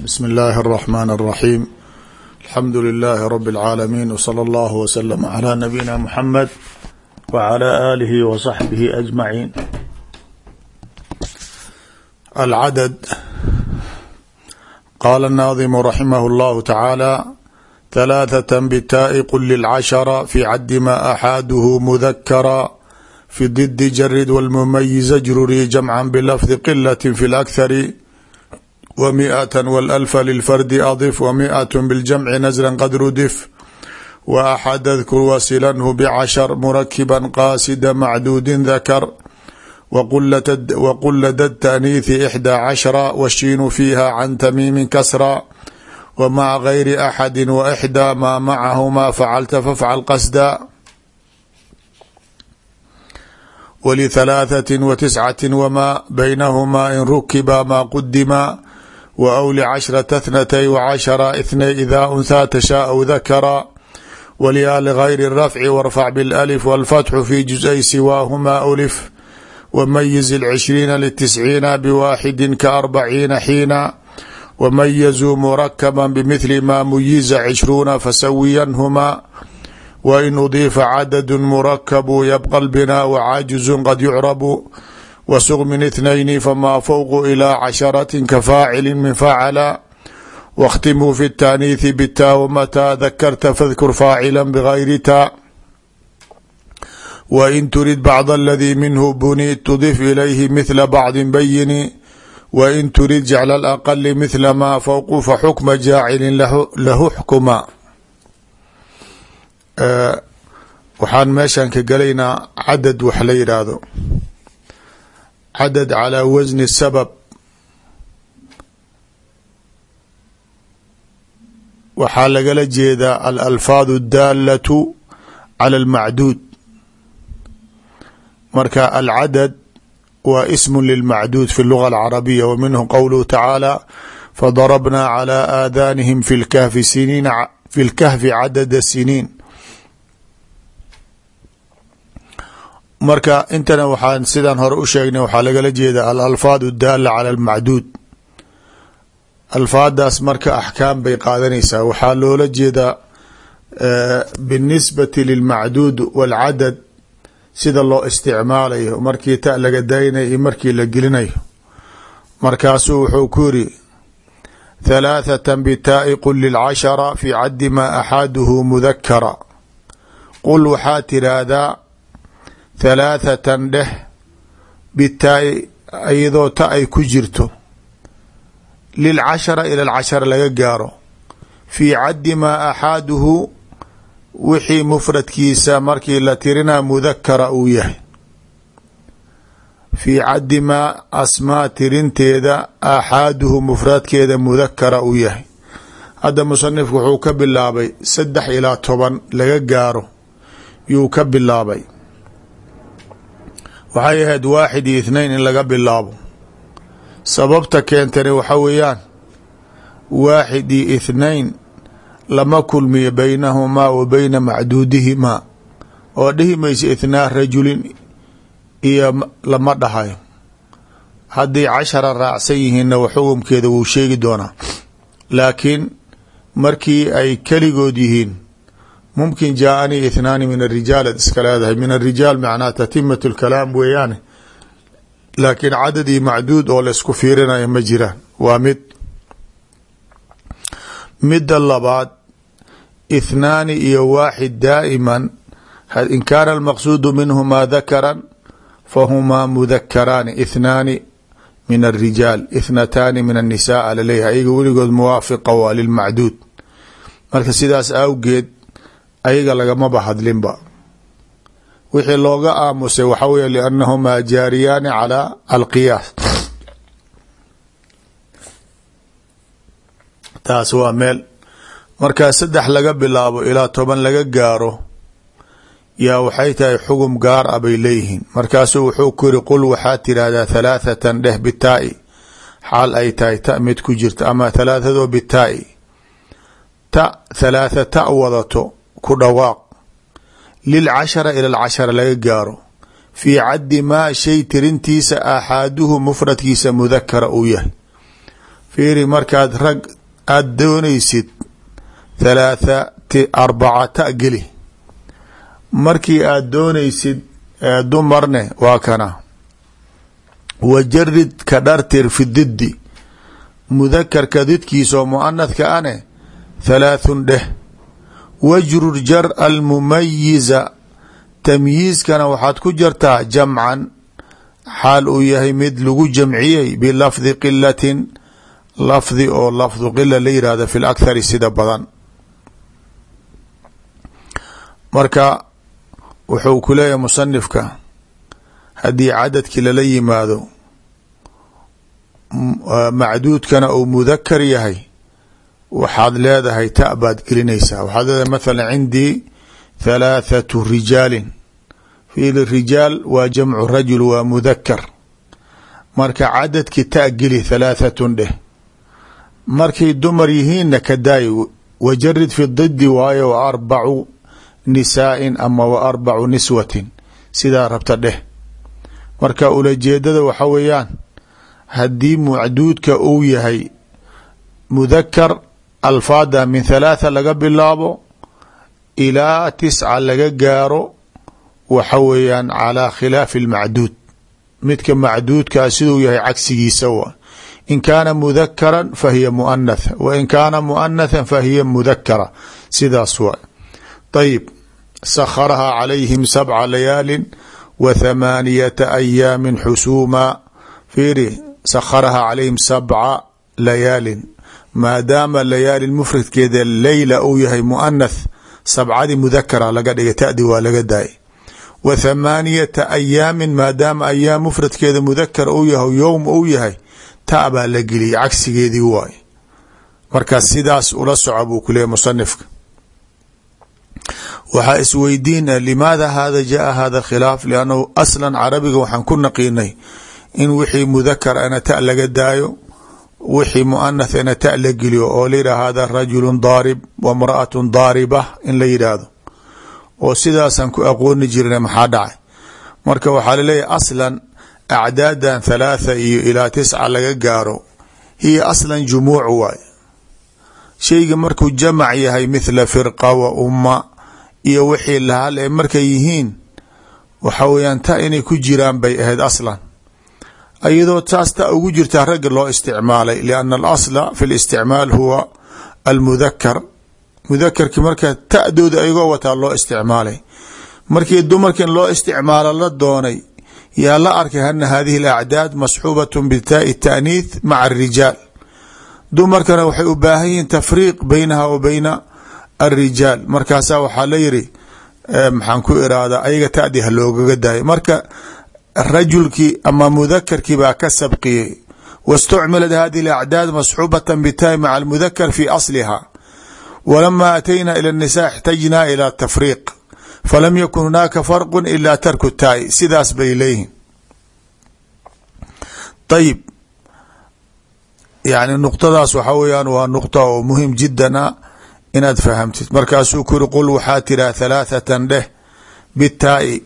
bsmi اllahi الرحmn الرaxيm alxamdu لilaahi rb العaalamiin wslى اllah wslm عlى nabiyina mxamed wعlى alihi wصaxbihi aجmaciin alcadad qaala الnaadimu raximah اllahu tacaala ثalaaثaة btaaءi qul lilcashra fi caddi ma axaaduhu mudakara fi didi jarid wاlmumayiza jruri jamca bilafdi qilaة fi اlأkhari ومئة والألف للفرد أضف ومئة بالجمع نزلا قد ردف وأحد اذكر وصلنه بعشر مركبا قاصد معدود ذكر وقل لدى التأنيث إحدى عشر والشين فيها عن تميم كسرا ومع غير أحد وإحدى ما معهما فعلت فافعل قصدا ولثلاثة وتسعة وما بينهما إن ركبا ما قدما و لcشhرة اثنتي وcشhرa اثني إذا أنثى تشhاء ذkرا وليا لغyر الرفع وارفع بالألف والفتح في جزئي سواهما ألف وميز العشhريiن لتسعيiن بواحد كأربعيiن حيiنا وميزوا مركبا بمثل ما مyiز عشhروuن فسوينهما وإن أضيف عدد مركب يبقى البناء وعاجز قد يعرب wsuq min اثنayn fma fوq ilى casharaة kafaacili min facla wاkhtimuu fi الtaaniiثi bta wmataa dakarta fadkur faacila bgayri ta wain turid bacd اladii minhu buni tudif ilayhi mithla bacdi bayini wain turid jecl اaqli mithla ma fوq faxukma jaacilin lahu xkuma waxaan meeshan ka galaynaa cadad wax la yidhaahdo cadad calى wasni sabab waxaa lagala jeedaa alalfaad اdaalatu calى اlmacduud marka alcadad waa ism lilmacduud fi اluga alcarabiya wa minhu qowluhu tacaala fadarabna calى aadanihim fi lkahfi siniin fi lkahfi cadada siniin marka intana waxaan sidaan hore u sheegnay waxaa lagala jeeda alalfaad daala cala almacduud. Alfaadaas marka axkaam bay qaadanaysaa. Waxaa loola jeedaa binisbati lilmacduud walcadad sida loo isticmaalayo markii ta laga daynayo iyo markii la gelinayo. Markaasuu wuxuu ku yiri thalaathata bitaa'i qul lilcashara fi caddi ma axaaduhu mudakara qul waxaa tiraahdaa thalaathatan dheh bitaai iyadoo ta ay ku jirto. lilcashara ila alcashara laga gaaro. fii caddi maa axaaduhu wixii mufradkiisa markii la tirinaa mudakara uu yahay. fii caddi maa asmaa tirinteeda axaaduhu mufradkeeda mudakara uu yahay. hadda musanifku wuxuu ka bilaabay saddex ilaa toban laga gaaro yuu ka bilaabay waxay ahayd waaxid iyo ithnain in laga bilaabo. Sababta keentani waxa weeyaan waaxid iyo ithnain lama kulmiyo baynahumaa wa bayna macduudihimaa oo dhihi maysa ithnaa rajulin iyo lama dhahayo. Haddii cashara raacsan yihiinna xukumkeeda wuu sheegi doonaa. Laakiin markii ay keligood yihiin mumkin jaaanii ithnaani min arijaal ad iska leedahay min arijaal macnaa tatimat lkalaam weeyaane laakiin cadad iyo macduud oo laysku fiirinayo ma jiraan waa mid midda labaad ithnaani iyo waaxid daa'iman in kaana almaqsuudu minhumaa dakaran fahumaa mudakaraani ithnaani min arijaal ithnataani min annisaa la leeyahay ayaga weligood muwaafiqa waa lilmacduud marka sidaas awgeed ayaga lagamaba hadlinba wixii looga aamusay waxa wey liannahumaa jaariyaani calaa alqiyaas. Taas waa meel. Markaa saddex laga bilaabo ilaa toban laga gaaro yaa waxay tahay xugum gaar a bay leeyihiin. Markaasuu wuxuu ku yiri qul waxaa tirahdaa halaathatan dheh bitaa'i. Xaal ay tahay ta mid ku jirta ama halaathadoo bitaa'i. Ta halaatha ta wadato ku dhawaaq. Lilcashara ila alcashara laga gaaro. Fii caddi maa shay tirintiisa aaxaaduhu mufradkiisa mudakara uu yahay. Fiiri markaad rag aada doonaysid thalaathati arbaca ta geli. Markii aada doonaysid dumarne waa kana. Wajarid ka dhartir fi diddi. Mudakarka didkiisa oo muanathka ane thalaathun dheh wajrur jar almumayiza. Tamyiizkana waxaad ku jartaa jamcan. Xaal uu yahay mid lagu jamciyey bilafdi qilatin lafdi oo lafdu qila la yihahdo fi lakhari sida badan. Marka wuxuu ku leeyahay musanifka haddii cadadkii lala yimaado macduudkana uu mudakar yahay waxaad leedahay ta baad gelinaysaa. Waxaad leedahay mathala cindii thalaathatu rijaalin. Fiili rijaal waa jamcu rajul waa mudakar marka cadadkii ta geli thalaahatun dheh. Markay dumar yihiinna ka daay wajarid fi didi waayo wa arbacu nisaain ama wa arbacu niswatin. Sidaa rabta dheh. Marka ulajeedada waxa weeyaan haddii macduudka uu yahay mudakar alfaada min thalaatha laga bilaabo ilaa tisca laga gaaro waxa weeyaan calaa khilaafi almacduud. Midka macduudkaa siduu yahay cagsigiisa wa. In kaana mudakaran fahiya muanatha wa in kaana muanathan fahiya mudakara sidaas waa ayib sakharahaa calayhim sabca layaalin wa thamaaniyata ayaamin xusuuma fiiri. Sakharahaa calayhim sabca layaalin maadaama layaali mufradkeeda leyla uu yahay muanath sabcadii mudakara laga dhigay tadi waa laga daayay wa thamaaniyata ayaamin maadaama ayaam mufradkeeda mudakar uu yahay yowm uu yahay ta baa la geliyay cagsigeedii waay marka sidaas ula soco buu ku leeyay musanifka. Waxaa isweydiina limaada hada jaa hada khilaaf? Liannahu aslan carabiga waxaan ku naqiinay in wixii mudakar ana ta laga daayo wixii muanath ana ta la geliyo oo la yidhah hada rajulu daarib wa mraatun daariba in la yidhaahdo. Oo sidaasaan ku aqooni jirna maxaa dhacay? Marka waxaa laleeyahy aslan acdaadan thalaatha iyo ilaa tisca laga gaaro hiya aslan jumuuc waay shayga markuu jamac yahay mithla firqa wa umma iyo wixii lahal ee markay yihiin waxa weeyaan ta inay ku jiraan bay ahayd aslan iyadoo taas ta ugu jirtaa ragga loo isticmaalay lianna alasla fi listicmaal huwa almudakar mudakarkii marka ta'dooda ayagoo wataa loo isticmaalay. Markii dumarkan loo isticmaalo la doonay yaa la arkay ana hadihi alacdaad masxuubat bitaai taaniith maca arijaal dumarkana waxay u baahan yihiin tafriiq baynaha wa bayna arijaal markaasaa waxaa la yiri maxaan ku irahdaa ayaga tadi ha loogaga daayo. Marka rajulkii ama mudakarkii baa ka sabqiyey waاstucmilat hadihi اlacdaad masxuubata bitaai maca almudakar fi asliha walama atayna ilى الnisa اxtajna ilى tafriiq falam yakun hunaaka farqu ila tarku taai sidaas bay leeyihin ayib yani nuqtadaas waxa weyaan waa nuqta oo muhim jidan a inaad fahamtid markaasuu ku yiri qul waxaa tiraa halaathatan dheh bitaai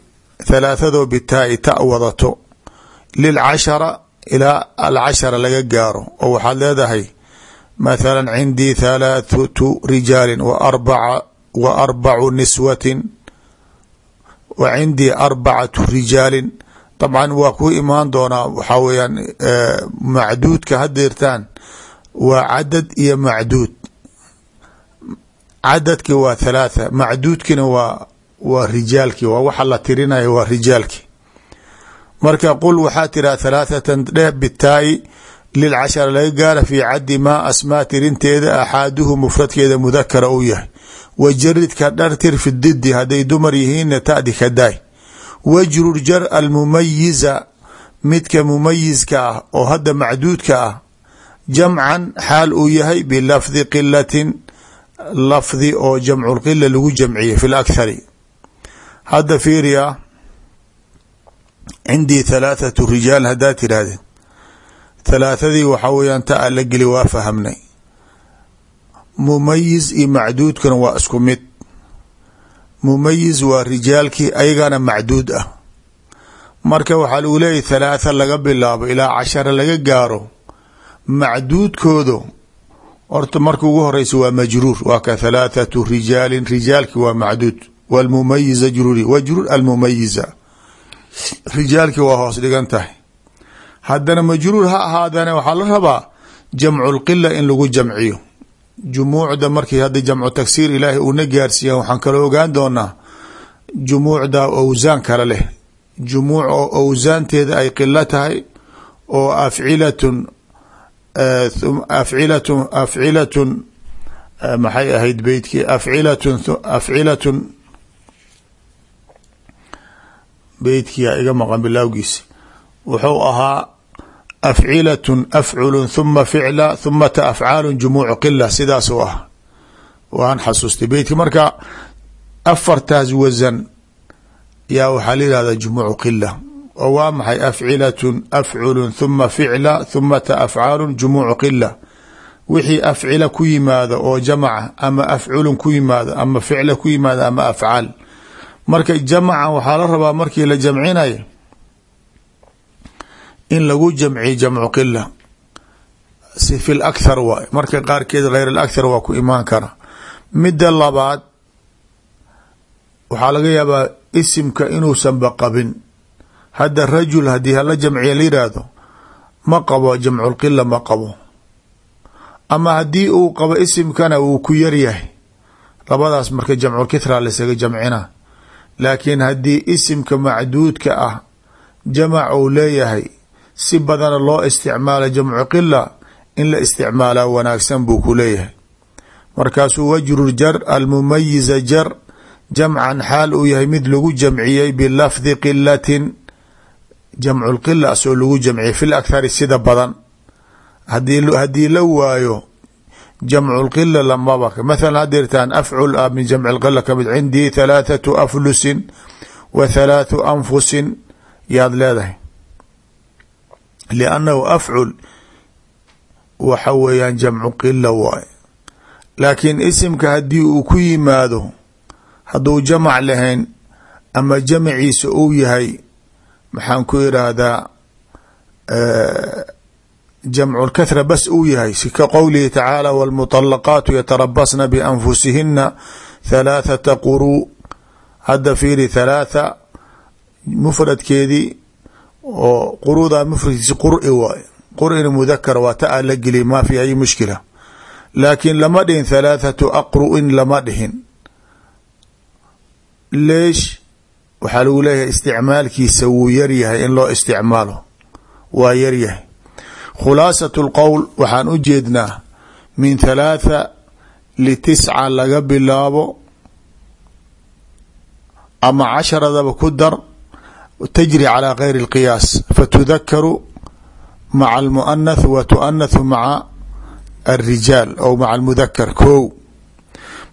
halaathadoo bitaai ta wadato lilcashara ilaa alcashara laga gaaro oo waxaad leedahay mathala cindii thalaathatu rijaalin wa arbacu niswatin wa cindii arbacatu rijaalin dabcan waa ku imaan doonaa waxaa weyaan macduudka hadeertaan waa cadad iyo macduud cadadki waa thalaatha macduudkina waa waa rijaalki waa waxa la tirinaya waa rijaalki marka qul waxaa tiraa thalaathatan dheh bitaai lilcashara laga gaara fii caddi maa asmaa tirinteeda axaaduhu mufradkeeda mudakara uu yahay. Wajaridka dhartir fi didi hadday dumar yihiinna tadi ka daay. Wajrur jar almumayiza midka mumayiska ah oo hadda macduudka ah jamcan xaal uu yahay bilafdi qilatin lafdi oo jamcu lqila lagu jamciyey fi lakhari hadda fiiriya cindii thalaathatu rijaal haddaad tirahdeen thalaathadii waxaa weyaan ta a la geli waa fahamnay. Mumayiz iyo macduudkana waa isku mid. Mumayiz waa rijaalkii ayagana macduud ah. Marka waxaa lagu leeyahy thalaatha laga bilaabo ilaa cashara laga gaaro macduudkoodu horta marka ugu horeysa waa majruur. Waa ka halaathatu rijaalin rijaalki waa macduud wlmumayiza jruuri wajruur almumayiza rijaalki waa hoos dhigan tahay. haddana majruur ha ahaadane waxaa la rabaa jamcu lqila in lagu jamciyo jumuucda markii hadda jamcu tagsiir ilaahay uuna gaarsiiya waxaan kaloo ogaan doonaa jumuucda awsaan kale leh. jumuuc oo awsaanteeda ay qilo tahay oo afcilatun afcilatun afcilatun maxay ahayd beytkii afcilatun afcilatun beytkiyaa iga maqan bilaawgiisi wuxuu ahaa afcilatun afculun huma ficla humata afcaalun jumuucu qila sidaasuu ah. Waan xasuustay. Beytka marka afartaas wasan yaa waxaa la yihahdaa jumuucu qila oo waa maxay? Afcilatun afculun huma ficla humata afcaalun jumuucu qila wixii afcila ku yimaado oo jamaca ama afculun ku yimaado ama ficla ku yimaado ama afcaal marka jamacan waxaa la rabaa markii la jamcinayo in lagu jamciyo jamcu qila si fi lakhar waay marka qaarkeed hayr alakhar waa ku imaan kara. Midda labaad waxaa laga yaabaa isimka inuusanba qabin hadda rajul haddii hala jamciya la ma qabo jamculqila ma qabo. Ama haddii uu qabo isimkana wuu ku yaryahay labadaas marka jamculkithra laysaga jamcina laakiin haddii isimka macduudka ah jamac uu leeyahay si badana loo isticmaala jamcu qila in la isticmaalaa wanaagsan buu ku leeyahay. Markaasuu wajru jar almumayiza jar jamcan xaal uu yahay mid lagu jamciyey bilafdi qilatin jamcu lqila asoo lagu jamciyey fi lakhari sida badan. Haddii la waayo jamcu lqila lamaba mathala hadirtaan afcul ah min jamci lqila ka mid cindii thalaathatu aflusin wa thalaathu anfusin yaad leedahay. Liannahu afcul waxa weeyaan jamcu qila waay. Laakiin isimka haddii uu ku yimaado hadduu jamac lahayn ama jamaciisa uu yahay maxaan ku iraahdaa jamcu lkathra bas uu yahay si ka qowlihi tacaala wاlmuطalaqaatu yatarabasna bianfusihina thalaathata quruu hadda fiiri thalaatha mufradkeedii oo qurudaa mufradkiisi quri waay qur'ina mudakara waa ta a la geliy ma fi ay mushkila. Laakiin lama dhihin thalaathatu aqru'in lama dhihin. Leesh waxaa lagu leeyahay isticmaalkiisa wuu yaryahay in loo isticmaalo. Waa yaryahay khulaasat lqowl waxaan u jeednaa min thalaatha litisca laga bilaabo ama casharadaba ku dar tajri calى gayri اlqiyaas fatudakaru maca almuanath wa tuanathu maca alrijaal ou maca almudakar kow.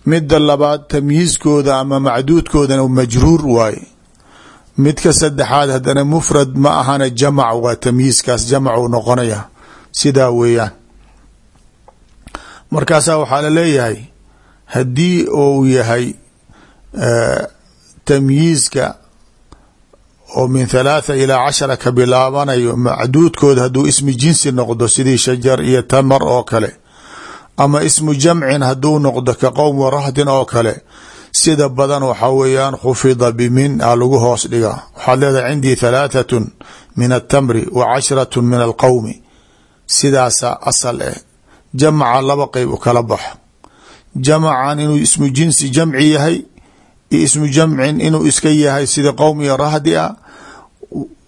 Midda labaad tamyiizkooda ama macduudkoodana majruur waaye midka saddexaad haddana mufrad ma ahana jamac waa tamyiizkaas jamacuu noqonaya sidaa weeyaan. Markaasaa waxaa la leeyahay haddii uu yahay tamyiizka oo min thalaatha ilaa cashara ka bilaabanayo macduudkooda hadduu ismi jinsi noqdo sidii shajar iyo tamar oo kale ama ismu jamcin hadduu noqdo ka qowm warahdin oo kale sida badan waxaa weeyaan khufida bimin a lagu hoos dhigaa. Waxaad leedahay cindii thalaathatu min atamri wa cashratu min alqowmi sidaasa asal eh. Jamaca laba qeyb u kala baxo. Jamacan inuu ismu jinsi jamci yahay iyo ismu jamcin inuu iska yahay sida qowm iyo rahdi a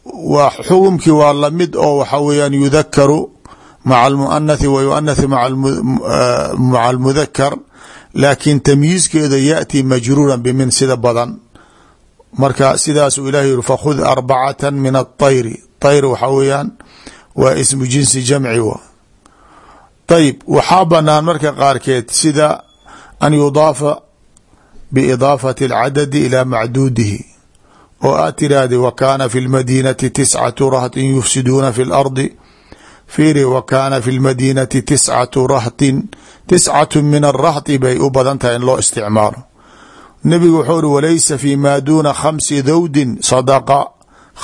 waa xukumkii waa la mid oo waxa weyaan yudakaru maca almuanathi wa yuanathi maca almudakar laakiin tamyiizkeeda yaati majruuran bimin sida badan. Marka sidaasuu ilahi yiri fakhud arbacata min aلطayri ayr waxaa weyaan waa ismu jinsi jamci w ayb waxaa banaan marka qaarkeed sida an yudaafa biidaafati اlcadadi ilaa macduudihi oo aad tiraahdi wa kaana fi lmadinati tiscatu rahtin yufsiduuna fi اlardi fiiri wa kaana fi lmadinati tiscatu rahtin. Tiscatu min arahti bay u badan tahay in loo isticmaalo. Nebigu wuxuu uri walaysa fi maa duuna khamsi dawdin sadaqa.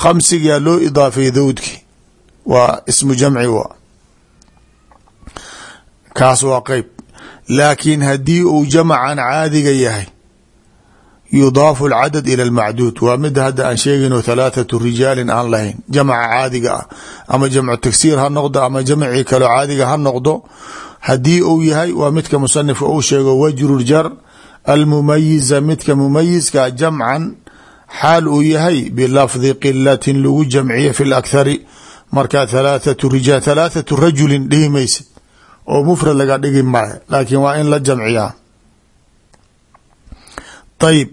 Khamsigaa loo idaafay dawdki waa ismu jamci wa. Kaas waa qeyb. Laakiin haddii uu jamacan caadiga yahay yudaafu alcadad ila almacduud. Waa mida hadda aan sheegayno halaathatu rijaalin aan lahayn. Jamca caadiga ah ama jamcu tagsiir ha noqdo ama jamcii kaloo caadiga ha noqdo haddii uu yahay waa midka musanifka uu sheego wajru jar almumayiza midka mumayiska jamcan xaal uu yahay bilafdi qilatin lagu jamciye fi lakhari marka halaathatu rijaal halaathatu rajulin dhihi maysid oo mufrad laga dhigi maayo laakiin waa in la jamciyaa. Ayib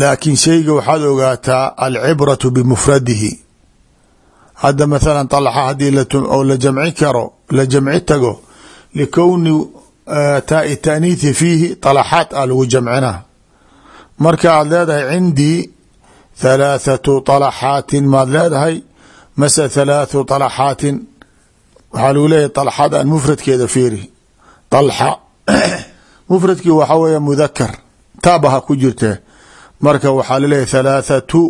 laakiin shayga waxaad ogaataa alcibratu bimufradihi. Hadda mathalan طalxa haddii oo la jamci karo la jamci tago likowni taai taaniithi fiihi طalaxaat a lagu jamcina. Marka aad leedahay cindii thalaathatu طalaxaatin maad leedahay mase thalaathu طalaxaatin waxaa lagu leeyahy طalxad aan mufradkeeda fiiri طalxa mufradkii waxa weeye mudakar taabaha ku jirtee marka waxaa laleeyahy thalaathatu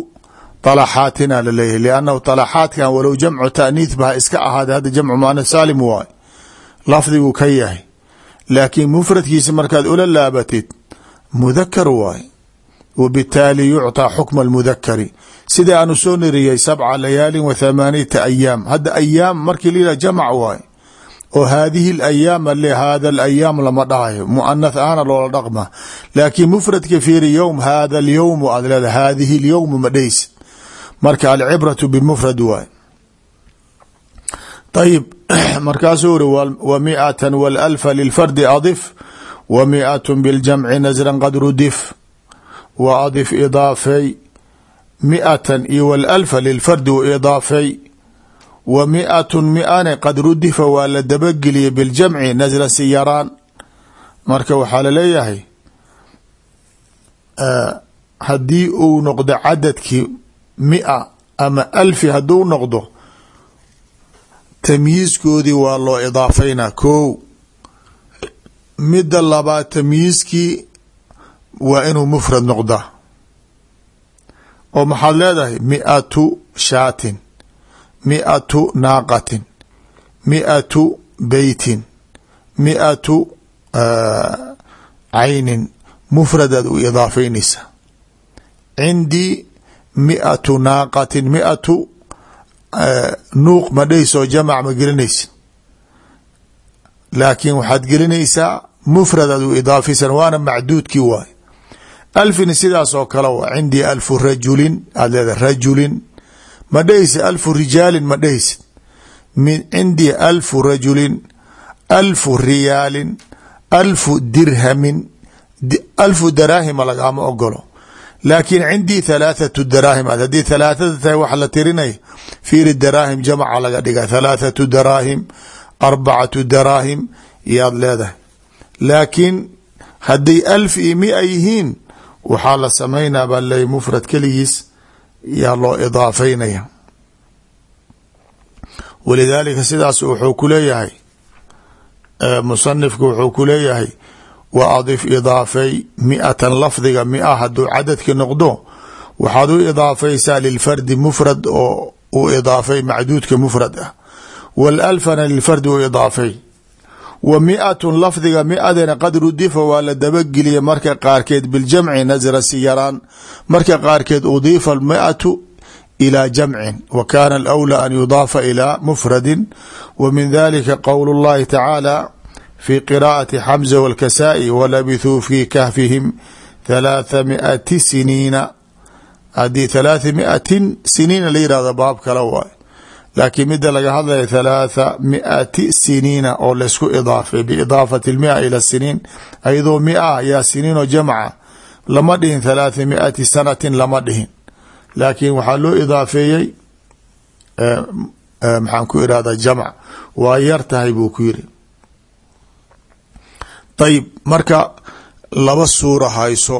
طalaxaatina laleeyahy liannahu طalaxaatkan walow jamcu taaniith ba ha iska ahaada hadda jamcu muanas saalim waay lafdiguu ka yahay laakiin mufradkiisa markaad ula laabatid mudakar waay wbitaali yucطى xukma اlmudakari sida aanu soo niriyey sabca layaali wa thamaaniyata ayaam hadda ayaam markii la jamc waay oo haadihi اlayaam ale hada alayaam lama dhahayo muanath ahna loola dhaqma laakiin mufradka fiiri yowm hada اlyowm aad leeda haadihi اlyowm ma dhaysid marka alcibraةu bmufrad waay ayib markaasuu uri wa miata wاlalfa lilfardi adif wa miat biاljamci nasra qad rudif wa adif idaafay miatan iyo walalfa lilfardi u idaafay wa miatun miane qad rudifa waa la dabageliyay biljamci nasran si yaraan marka waxaa la leeyahay haddii uu noqdo cadadkii mia ama alfi hadduu noqdo tamyiiskoodii waa loo idaafeynaa ko midda labaad tamyiiskii waa inuu mufrad noqda oo maxaad leedahay? miatu shaatin. miatu naaqatin. miatu beytin miatu caynin. mufradaad u idaafeynaysa cindii miatu naaqatin. miatu nuuq ma dhehayso jamac ma gelinaysa laakiin waxaad gelinaysaa mufradaad u idaafaysan waana macduudkii waay alfin sidaas oo kale cindii alfu rajulin aad leedahay rajulin ma dhehaysid alfu rijaalin ma dhehaysid cindii alfu rajulin alfu riyaalin alfu dirhamin alfu daraahima lagama ogolo laakiin cindii thalaathatu daraahim ad haddii thalaathada tahay wax la tirinay fiiri daraahim jamca laga dhiga thalaathatu daraahim arbacatu daraahim yaad leedahay. Laakiin hadday alf iyo mia yihiin waxaa la samaynaa baa leey mufrad keligiis yaa loo idaafeynaya. Walidaalika sidaas wuxuu ku leeyahay musanifku wuxuu ku leeyahay wa adif idaafay miatan lafdiga mia hadduu cadadki noqdo waxaad u idaafaysaa lilfardi mufrad oo uu idaafay macduudka mufrad ah. Walalfana lilfardi u idaafay wa miatun lafdiga miadana qad rudifa waa la dabageliya marka qaarkeed biljamci nasra si yaraan marka qaarkeed udiifa miatu ilى jamcin wa kana alأwlى an yudaafa ilى mufradin wa min dalika qowl اllahi tacaala fi qira'ati xamza wاlkasaa'i walabithuu fi kahfihim thalaatha miati siniina haddii thalaatha miatin siniina la yihahdo baab kale waay laakiin mida laga hadlaya thalaatha miati siniina oo laysku idaafay biidaafati lmia ila siniin ayadoo mia yaa siniin oo jamca lama dhihin thalaatha miati sanatin lama dhihin. Laakiin waxaa loo idaafeeyey maxaan ku irahda jamc waa yar tahay buu ku yiri ayib marka laba suura hayso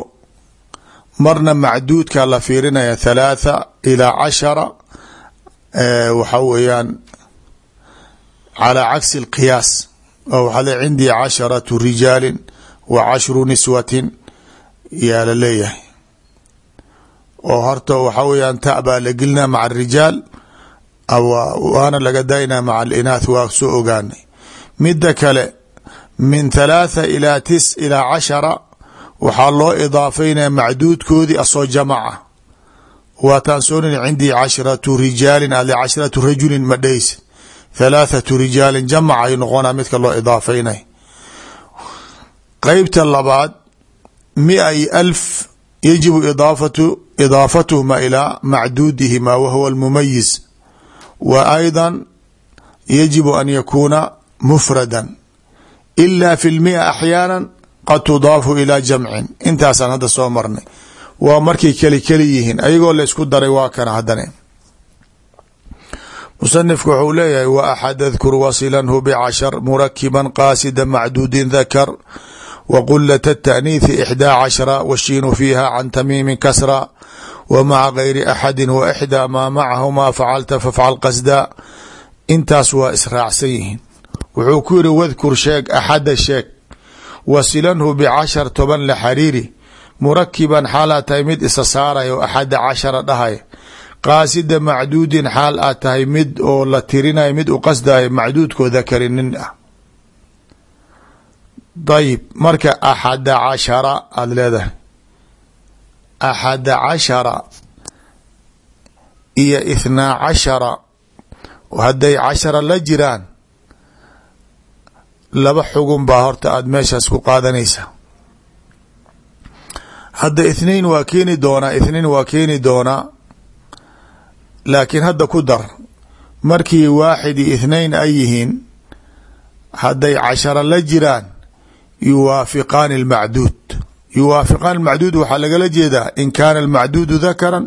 marna macduudka la fiirinaya thalaatha ilaa cashara waxa weeyaan calaa cagsi اlqiyaas waxaa le cindii casharatu rijaalin wa cashru niswatin yaa la leeyahay. Oo horta waxaa weyaan ta baa la gelinaa maca arijaal waana laga daynaa maca alinaath waa soo ogaanay. Midda kale min thalaatha ilaa tis ilaa cashara waxaa loo idaafeynaya macduudkoodii asoo jamaca waataan soonin cindii cashratu rijaalin ale cashratu rajulin ma dheyse thalaathatu rijaalin jamac ay noqonaa midka loo idaafeynay qeybta labaad miai alf yajibu idaafatu idaafatuhuma ilaa macduudihima wa huwa almumayiz. Wa ayda yajibu an yakuuna mufrada ila fi lmia axyaana qad tudaafu ilaa jamcin. Intaasaan hadda soo marnay waa markay keli keli yihiin ayagoo la isku daray waa kana haddana musanifku wuxuu leeyahay wa axad adkur wasilanhu bcashar murakiban qaasida macduudin dakar wa qulat الtaأniiثi ixdaa cashra washiinu fiiha can tamiimi kasra wa maca gayri axadi wa ixdaa maa macahumaa facalta fafcal qasda intaas waa israacsan yihiin wuxuu ku yiri wadkur sheeg axada sheeg wasilanhu bcashar toban la xariiri murakiban xaalaa tahay mid isa saaraya o axada cashara dhahaya qaasida macduudin xaal aad tahay mid oo la tirinayo mid u qasdayo macduudkoo dakarinin ah. Dayib marka axada cashara aada leedahay. Axada cashara iyo ithnaa cashara hadday cashara la jiraan laba xugun baa horta aada meeshaas ku qaadanaysa hadda ithnain waa keeni doonaa ithnain waa keeni doonaa laakiin hadda ku dar. Markii waaxid iyo ithnain ay yihiin hadday cashara la jiraan yuwaafiqaani almacduud. Yuwaafiqaani almacduud waxaa lagala jeedaa in kaana almacduudu dakaran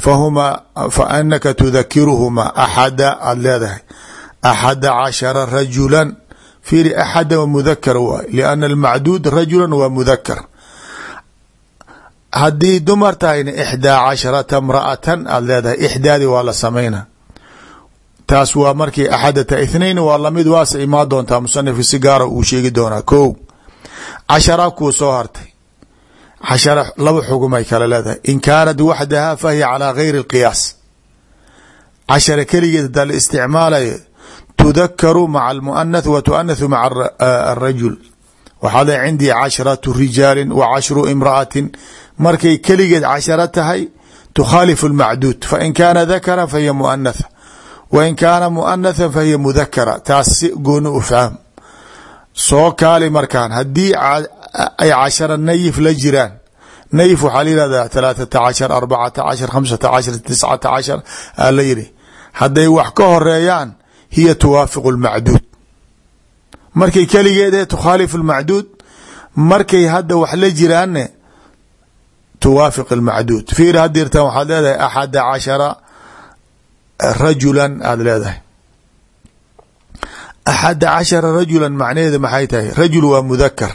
fahuma fa anaka tudakiruhumaa axada aada leedahay axada cashara rajulan. Fiiri axada mudakar waay lianna almacduud rajulan waa mudakar haddii dumar tahayna ixdaa casharata mraatan aada leedahay ixdaadi waa la samayna. Taas waa markii axadata ithnain waa la mid waase imaa doontaa musanifka si gaara uu sheegi doonaa. Ko cashara kuu soo hartay. Cashara laba xugumay kala leedahay. In kaanat waxdaha fahiya calaa gayri اlqiyaas cashara keligeed hadaa la isticmaalayo tudakaru maca almuanath wa tuanathu maca arajul waxaa le cindii cashratu rijaali wa cashru imra'atin markay keligeed cashara tahay tukhaalifu اlmacduud fain kaana dakara fahiya muanatha wa in kaana muanatha fahiya mudakara taas si gooni u fahm soo kaali markaan haddii ay cashara nayif la jiraan nayif waxaa la yihahdaa halaaثata cashar arbacata cashar khamsata cashar tiscata cashar aa la yidhi hadday wax ka horeeyaan hiya tuwaafiqu اlmacduud markay keligeedee tukhaalifu اlmacduud markay hadda wax la jiraanne tuwaafiq اlmacduud fiir hadirtan waxaad leedahay axada cashara rajulan aada leedahay axada cashara rajulan macnaheeda maxay tahay rajul waa mudakar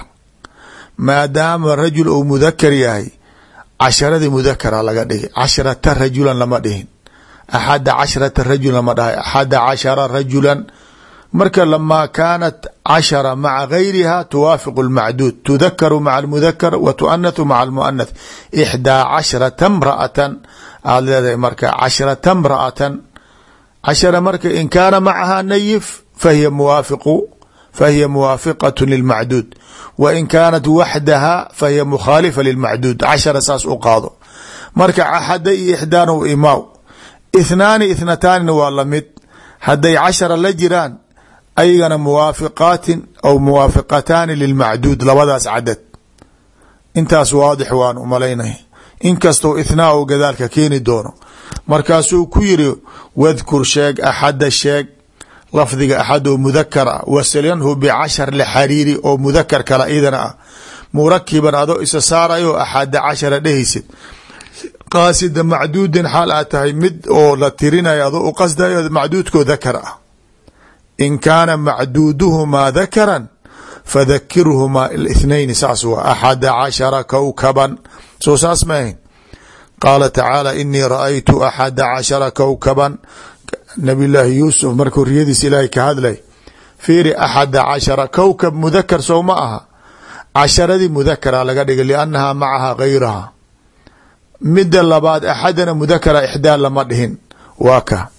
maadaama rajul uu mudakar yahay casharadii mudakara laga dhigay cashrata rajulan lama dhihin axada cashrata rajulan lama dhahay axada cashara rajulan marka lamaa kaanat cashara maca gayriha tuwaafiqu اlmacduud tudakaru maca almudakar wa tuanathu maca almuanath ixdaa cashrata mraatan aada leedahay marka cashrata mraatan cashara marka in kaana macaha nayif fahiya muwaafiqu fahiya muwaafiqaة lilmacduud. Wa in kaanat waxdaha fahiya mukhaalifa lilmacduud. Cashara saas u qaado. Marka axada iyo ixdaan u imaaw ithnaani ithnataanina waa la mid hadday cashara la jiraan ayagana muwaafiqaatin aw muwaafiqataani lilmacduud labadaas cadad intaas waadix waan u malaynaya inkastoo ithnaa u gadaalka keeni doono markaasuu ku yiri wadkur sheeg axada sheeg lafdiga axad oo mudakar ah wasilyanhu bicashar la xariiri oo mudakar kala idana ah murakiban adoo isa saarayo axada cashara dhehaysid qaasida macduudin xaal aad tahay mid oo la tirinayo adoo u qasdayo macduudkoo dakar ah in kaana macduuduhumaa dakaran fadakirhumaa اثnayn saas wa axada cashara kowkaban soo saas ma ahayn qaala tacaala inii ra'aytu axada cashara kowkaban nabi llaahi yuusuf markuu riyadiis ilaahay ka hadlay fiiri axada cashara kowkab mudakar sow ma aha casharadii mudakara laga dhigay liannaha macaha gayraha midda labaad axadana mudakara ixdaa lama dhihin waa ka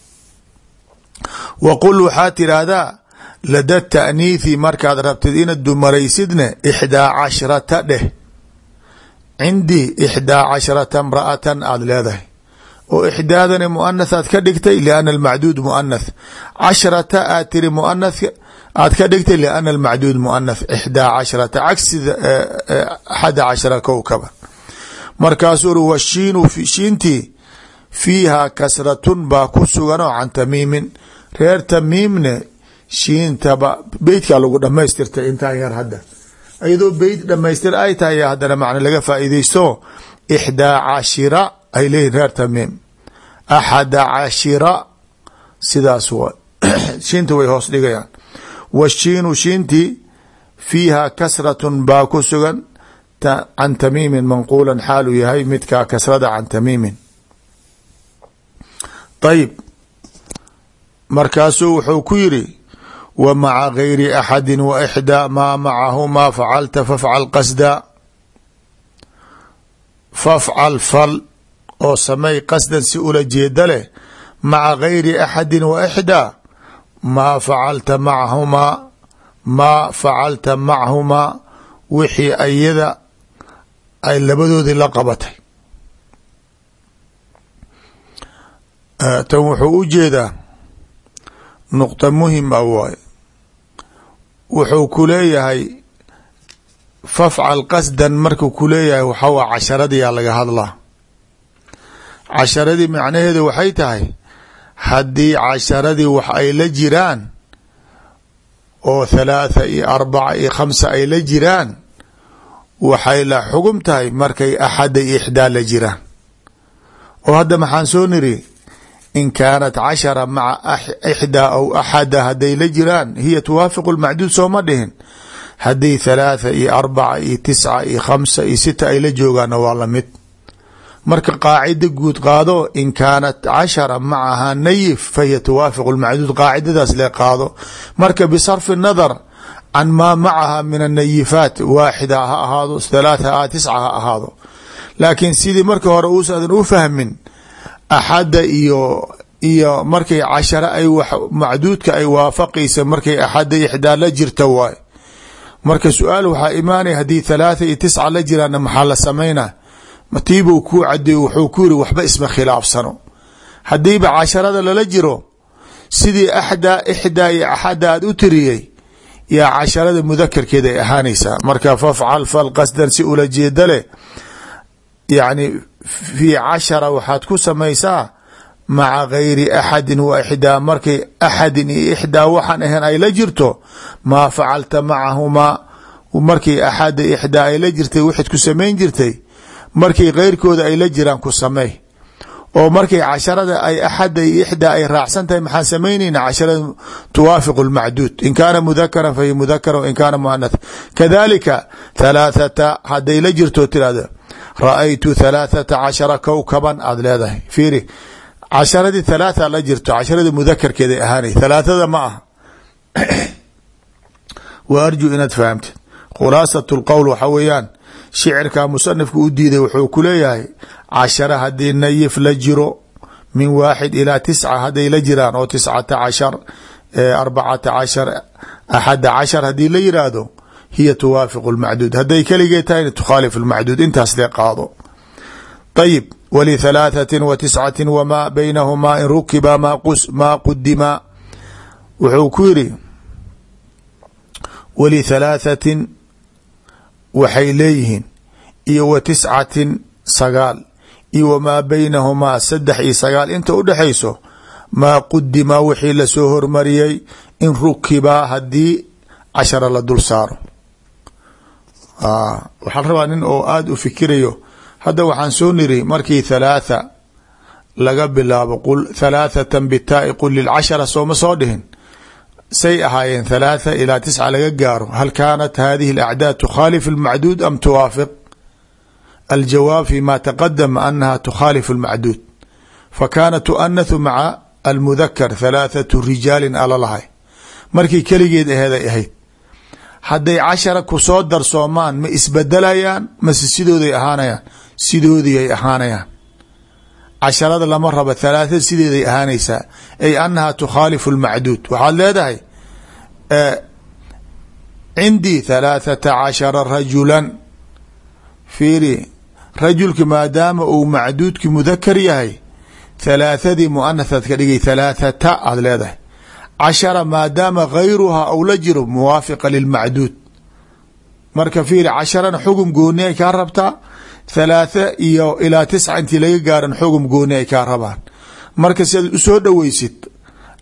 wa qul waxaa tiraahdaa lada taaniithi markaad rabtid inaad dumaraysidne ixdaa cashrata dheh cindii ixdaa cashrata mraatan aada leedahay oo ixdaadani muanath aad ka dhigtay liana almacduud muanath cashrata aad tiri muanath aad ka dhigtay liana almacduud muanath ixdaa cashrata cagsida axada cashra kowkaba markaasuu uri washiinu shiintii fiihaa kasratun baa ku suganoo can tamiimin reer tamiimne shiintaba beytkaa lagu dhamaystirtay intaan yar hadda. Iyadoo beyt dhamaystir ay tahay haddana macna laga faa'iideysto ixdaa cashira ay leeyihiin reer tamiim axada cashira sidaas wa shiinta way hoos dhigayaan. Washiinu shiintii fiihaa kasratun baa ku sugan can tamiimin manquulan xaaluu yahay midkaa kasrada can tamiimin ayib markaasuu wuxuu ku yiri wa maca gayri axadi wa ixdaa maa macahumaa facalta fafcal qasda. Fafcal fal oo samey qasdan si ula jeeda leh maca gayri axadi wa ixdaa maa facalta macahumaa maa facalta macahumaa wixii ayada ay labadoodii la qabatay tan wuxuu u jeedaa nuqta muhiim a waaye. Wuxuu ku leeyahay fafcal qasdan markuu ku leeyahay waxawa casharadiyaa laga hadlaa. Casharadii macnaheedu waxay tahay haddii casharadii wax ay la jiraan oo thalaatha iyo arbaca iyo khamsa ay la jiraan waxay la xugum tahay markay axada iyo ixdaa la jiraan. Oo hadda maxaan soo niri in kaanat cashara maca ixdaa aw axada hadday la jiraan hiya tuwaafiqu lmacduud sooma dhihin haddii thalaatha iyo arbaca iyo tisca iyo khamsa iyo sita ay la joogaanna waa la mid marka qaacida guud qaado in kaanat cashara macaha nayif fahiya tuwaafiqu lmacduud qaacidadaas le qaado marka bisarfi nadar can maa macaha min anayifaat waaxida ha ahaado thalaatha a tisca ha ahaado laakiin sidii marka hore uusadan u fahmin axadda iyo iyo markay cashare ay macduudka ay waafaqaysa markay axadda ixdaa la jirta waay. Marka su'aal waxaa imaanaya haddii thalaatha iyo tisca la jiraanna maxaa la samaynaa matiibuu kuu cadeey wuxuu ku yiri waxba isma khilaafsano. Haddiiba casharada lala jiro sidii axdaa ixdaa iyo axadda aad u tiriyey yaa casharada mudakarkeeda ay ahaanaysaa. Marka fafcal fal si ula jeeda leh yacni fii cashara waxaad ku samaysaa maca gayri axadin wa ixdaa markay axadin iyo ixdaa waxaan ahayn ay la jirto maa facalta macahumaa markii axada ixdaa ay la jirtay waxaad ku samayn jirtay markii keyrkooda ay la jiraan ku samey oo markay casharada ay axada iyo ixdaa ay raacsan tahay maxaan samaynayna casharada tuwaafiqu lmacduud in kaana mudakaran fahiy la jirto ra'aytu thalaathata cashara kowkaban aada leedahay. Fiiri casharadii thalaatha la jirto casharadii mudakarkeeday ahaanay thalaathada ma ah wa arju inaad fahamtid. Khulaasat lqowl waxa weeyaan shicirka musanifka u diiday wuxuu ku leeyahay cashara haddii nayif la jiro min waaxid ilaa tisca hadday la jiraan oo tiscata cashar arbacata cashar axada cashar haddii la yiraahdo hiya tuwaafiqu lmacduud hadday keligee tahayna tukhaalif lmacduud intaas lee qaado. Ayib walithalaathati wa tiscati wamaa baynahumaa in rukiba maa qudima wuxuu ku yiri walithalaahatin waxay leeyihiin iyo wa tiscatin sagaal iyo wamaa baynahumaa saddex iyo sagaal. Inta udhexayso maa qudima wixii la soo hormariyey in rukibaa haddii cashara la dul saaro waxaa la rabaa nin oo aada u fikirayo. Hadda waxaan soo niri markii thalaatha laga bilaabo qul thalaathatan bitaai qul lilcashara sooma soo dhihin? Say ahaayeen thalaatha ilaa tisca laga gaaro. Hal kaanat hadihi alacdaad tukhaalif almacduud am tuwaafiq? Aljawaab fi ma taqadama anaha tukhaalif almacduud fakaanat tuanathu maca almudakar thalaathatu rijaalin alalahay markii keligeed ahayd hadday cashara ku soo darsoomaan ma isbedelayaan mase sidooday ahaanayaan sidoodii ay ahaanayaan. Casharada lama raba thalaatha sideeday ahaanaysaa. Ay anaha tukhaalifu lmacduud waxaad leedahay cindii halaathata cashara rajulan. Fiiri rajulki maadaama uu macduudki mudakar yahay halaathadii muanathad ka dhigay halaathata aada leedahay cashara maadaama gayruhaa ou la jiro muwaafiqa lilmacduud. Marka fiiri casharana xugum gooni ay kaa rabtaa thalaatha iyo ilaa tisca intii laga gaaran xugum gooni ay rabaan. Marka si aad u soo dhoweysid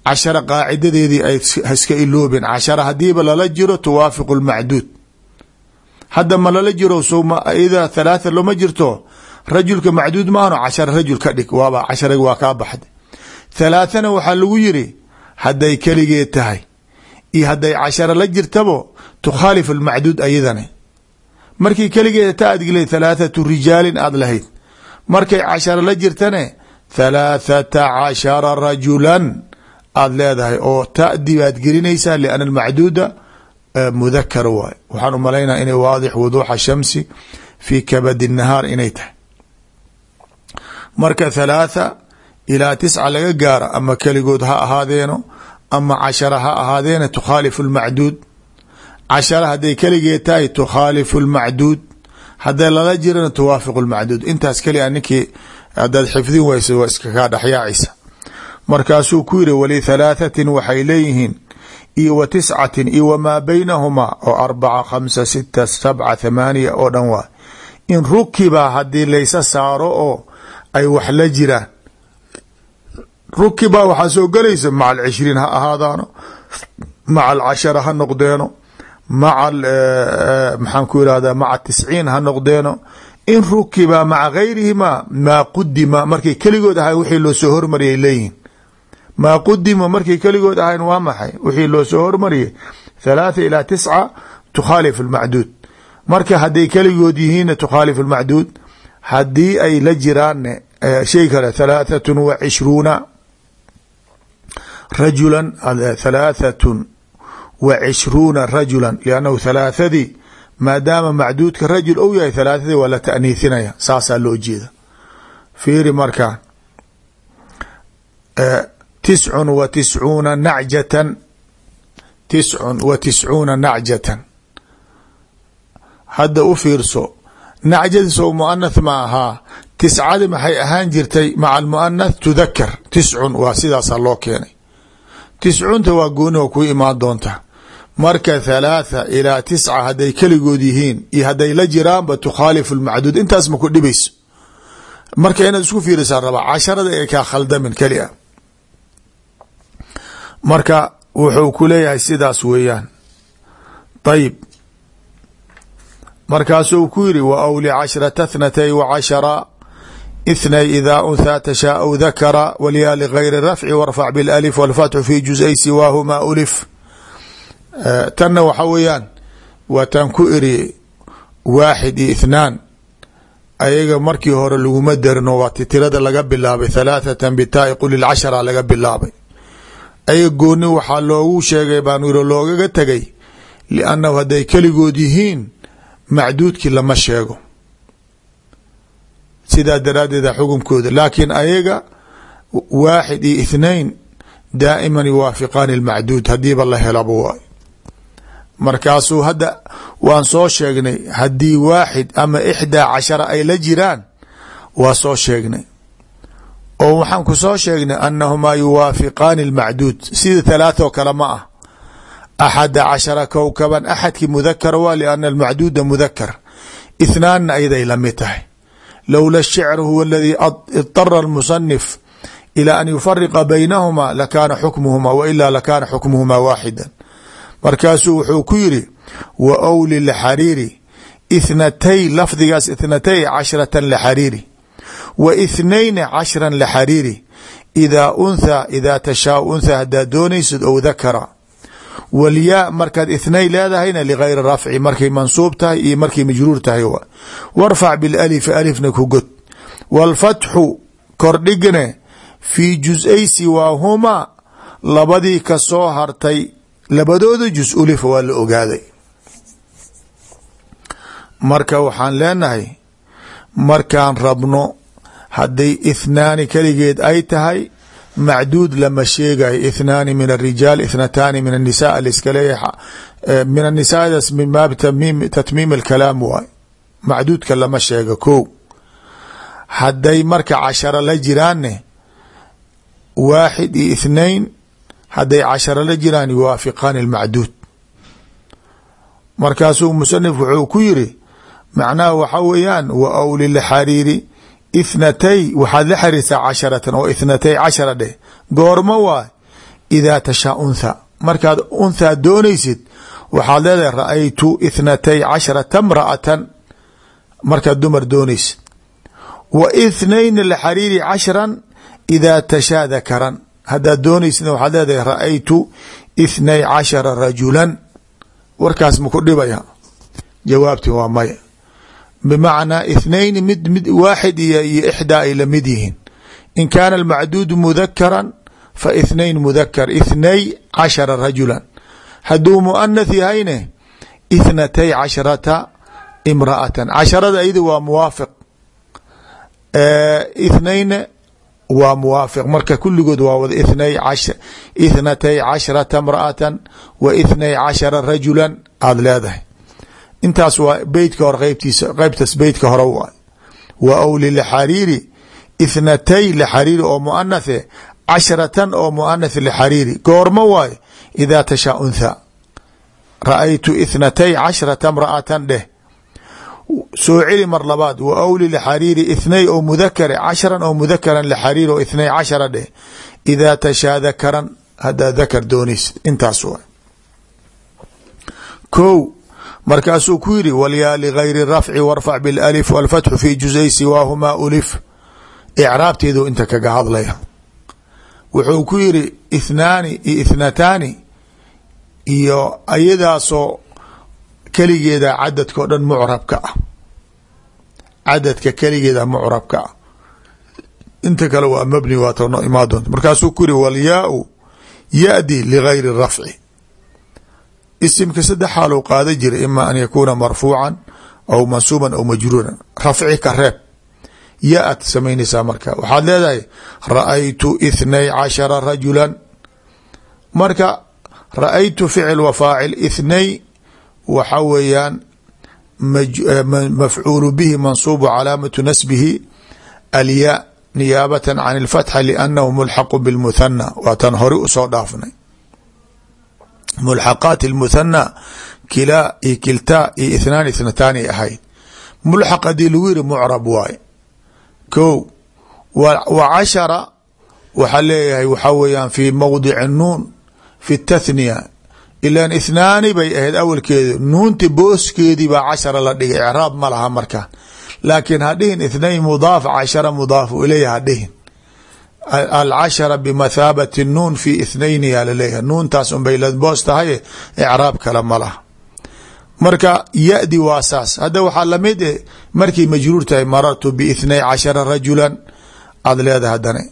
cashara qaacidadeedii ay iska iloobin. Cashara hadiiba lala jiro tuwaafiqu lmacduud hadda ma lala jiro ida thalaatha loma jirto rajulka macduud maahno cashara rajul dhig waaba cashara waa kaa baxda thalaathana waxaa lagu yiri hadday keligeed tahay iyo hadday cashara la jirtabo tukhaalif almacduud ayadana markii keligeeda ta adgila thalaathatu rijaalin aada lahayd markay cashara la jirtane thalaathata cashara rajulan aada leedahay oo tadi baad gelinaysaa liana almacduuda mudakar waay. Waxaan u malaynaa inay waadix wuduuxa shamsi fi kabadi nahaar inay tahay. Marka thalaatha ilaa tisca laga gaaro ama keligood ha ahaadeeno ama cashara ha ahaadeena tukhaalifu lmacduud cashara hadday keligeed tahay tukhaalifu lmacduud hadday lala jirana tuwaafiqu lmacduud intaas keli a ninkii hadaad xifdin waysa waa iskakaa dhexyaacaysa. Markaasuu ku yiri walithalaahatin waxay leeyihiin iyo wa tiscatin iyo wamaa baynahumaa oo arbaca khamsa sita sabca thamaaniya oo dhan waa. In rukiba haddii laysa saaro oo ay wax la jiraan rukiba waxaa soo gelaysa maca alcishriin ha ahaadaano maca alcashara ha noqdeeno maca maxaan ku irahdaa maca tisciin ha noqdeeno. In rukiba maca gayrihima maa qudima markay keligood ahay wixii loo soo hormariyay leeyihiin maa qudima markay keligood ahayn waa maxay? Wixii loo soo hormariyay. Thalaatha ilaa tisca tukhaalif almacduud. Marka hadday keligood yihiinna tukhaalif almacduud haddii ay la jiraanne shay kale thalaathatu wa cishruuna rajulan thalaathatu wa cishruuna rajulan liannahu thalaathadii maadaama macduudka rajul ou yahay thalaathadii waa la taaniithinaya saasaa loo jeeda. Fiiri markaan tiscun wa tiscuuna nacjatan tiscun wa tiscuuna nacjatan. Hadda u fiirso nacjadiis oo muanath ma ahaa tiscadi maxay ahaan jirtay maca almuanath tudakar tiscun waa sidaasaa loo keenay tiscunta waa gooni oo ku imaan doonta marka thalaatha ilaa tisca hadday keligood yihiin iyo hadday la jiraanba tukhaalifu lmacduud intaas ma ku dhibayso marka inaad isku fiirisaa rabaa casharada ee kaa khaldamin keli a marka wuxuu ku leeyahay sidaas weeyaan ayib markaasuu ku yiri wa awli cashrata thnatay wa cashara ithnay idaa unthaa tashaau dakara walyaa ligayri rafci warfac bilalif walfatxu fi juzay siwaahumaa ulif tanna waxa weeyaan waa tan ku iri waaxid iyo ithnaan ayaga markii hore laguma derno waa titirada laga bilaabay thalaathatan bitaai quli lcashara laga bilaabay ayaga gooni waxaa loogu sheegay baan iri loogaga tegay liannahu hadday keligood yihiin macduudkii lama sheego sidaa daraaddeeda xukumkooda. Laakiin ayaga waaxid iyo ithnain daa'iman yuwaafiqaani lmacduud hadiiba la helaba waay. Markaasuu hadda waan soo sheegnay haddii waaxid ama ixdaa cashara ay la jiraan waa soo sheegnay. Oo waxaan ku soo sheegnay annahumaa yuwaafiqaani lmacduud sida thalaatha oo kale ma ah. Axada cashara kowkaban axadkii mudakara waa liana almacduuda mudakar ithnaanna ayaday la mid tahay lowla shicru huwa aladii idara almusanif ilى an yufariqa baynahuma lakaana xukmuhuma wa ilaa lakaana xukmuhuma waaxida markaasuu wuxuu ku yiri wa awli lxariiri ithnatay lafdigaas ithnatay cashratan lxariiri wa ithnayni cashran lxariiri idaa unthaa idaa tashaau unthaa haddaad doonaysid ou dakara walyaa markaad ithnay leedahayna ligayri rafci markay mansuub tahay iyo markay majruur tahay. Warfac bilalifi alifna ku god. Wاlfatxu kordhigne fii juz-ay siwaahumaa labadii ka soo hartay labadooda juz ulifa waa la ogaaday. Marka waxaan leenahay markaan rabno hadday ithnaani keligeed ay tahay macduud lama sheegayo ithnaani min arijaal ithnataani min anisa liska leeyahay min anisaadaas min baabi tatmiim alkalaam waay. Macduudka lama sheega ko hadday marka cashara la jiraanne waaxid iyo ithnain hadday cashara la jiraan yuwaafiqaani almacduud. Markaasuu musanif wuxuu ku yiri macnaha waxa weeyaan wa awli lxariiri ithnatay waxaad la xiriirsaa casharatan oo ithnatay cashara dheh. Goormo waay idaa tashaa untha. Markaad unthaa doonaysid waxaad leedahay ra'aytu ithnatay casharata mra'atan markaad dumar doonaysid. Wa ithnayn lxariiri cashran idaa tashaa dakaran haddaad doonaysid waxaad leedahay ra'aytu ithnay cashara rajulan. Warkaas maku dhibaya? Jawaabti waa maya bmacnaa ithnain mid mid waaxid iyo iyo ixdaa ay la mid yihiin in kaana almacduudu mudakaran fa ithnain mudakar ithnay cashara rajulan hadduu muanath yahayne ithnatay casharata imra'atan casharada iyada waa muwaafiq ithnayne waa muwaafiq marka kulligood waa wada ithnay ithnatay casharata imra'atan wa ithnay cashara rajulan aada leedahay intaas waa beytka hore qeybtiisa qeybtaas beytka hore waay wa awli lxariiri ithnatay lxariiri oo muanathe casharatan oo muanath lxariiri. Goormo waay idaa tashaa untha. Ra'aytu ithnatay cashrata mra'atan dheh. Soo celi mar labaad wa awli lxariiri ithnay oo mudakare cashran oo mudakaran lxariiri oo ithnay cashara dheh. Idaa tashaa dakaran haddaa dakar doonaysid intaas waay ko markaasuu ku yiri walyaa ligayri rafci warfac bilalif walfatxu fi juzay siwaahumaa ulif. Icraabteedu inta kaga hadlaya. Wuxuu ku yiri ithnaani iyo ithnataani iyo ayadaasoo keligeeda cadadka o dhan mucrabka ah. Cadadka keligeeda mucrabka ah. Inta kale waa mabni waata no imaa markaasuu ku yiri walyaau yadi ligayri rafci isimka saddex xaalou qaada jira ima an yakuuna marfuucan aw mansuuban aw majruuran. Rafci ka reeb. Ya ad samaynaysaa marka. Waxaad leedahay ra'aytu ithnay cashara rajulan. Marka ra'aytu ficil wa faacil ithnay waxa weeyaan mafcuulu bihi mansuubu calaamatu nasbihi alya niyaabatan can اlfatxa liannahu mulxaqu bilmuthana waatan hore u soo dhaafnay mulxaqaat اlmuthana kilaa iyo kiltaa iyo ithnaan ithnataani ahayd mulxaq haddii lagu yiri mucrab waaye ko wa cashara waxaa leeyahay waxaa weeyaan fi mawdici nuun fi tathniya. Ilan ithnaani bay ahayd awalkeedu. Nuunti booskeedii baa cashara la dhigay icraab ma laha markaan laakiin hadhihin ithnain mudaaf cashara mudaafu alcashara bimathaabati nuun fi ithnayni yaa la leeyahay nuuntaas unbay ladboos tahay ecraab kale ma laha. Marka ya-di waa saas hadda waxaa la mid e eh, markay majruur tahay marartu biithnay cashara rajulan. Aada leedaha hadane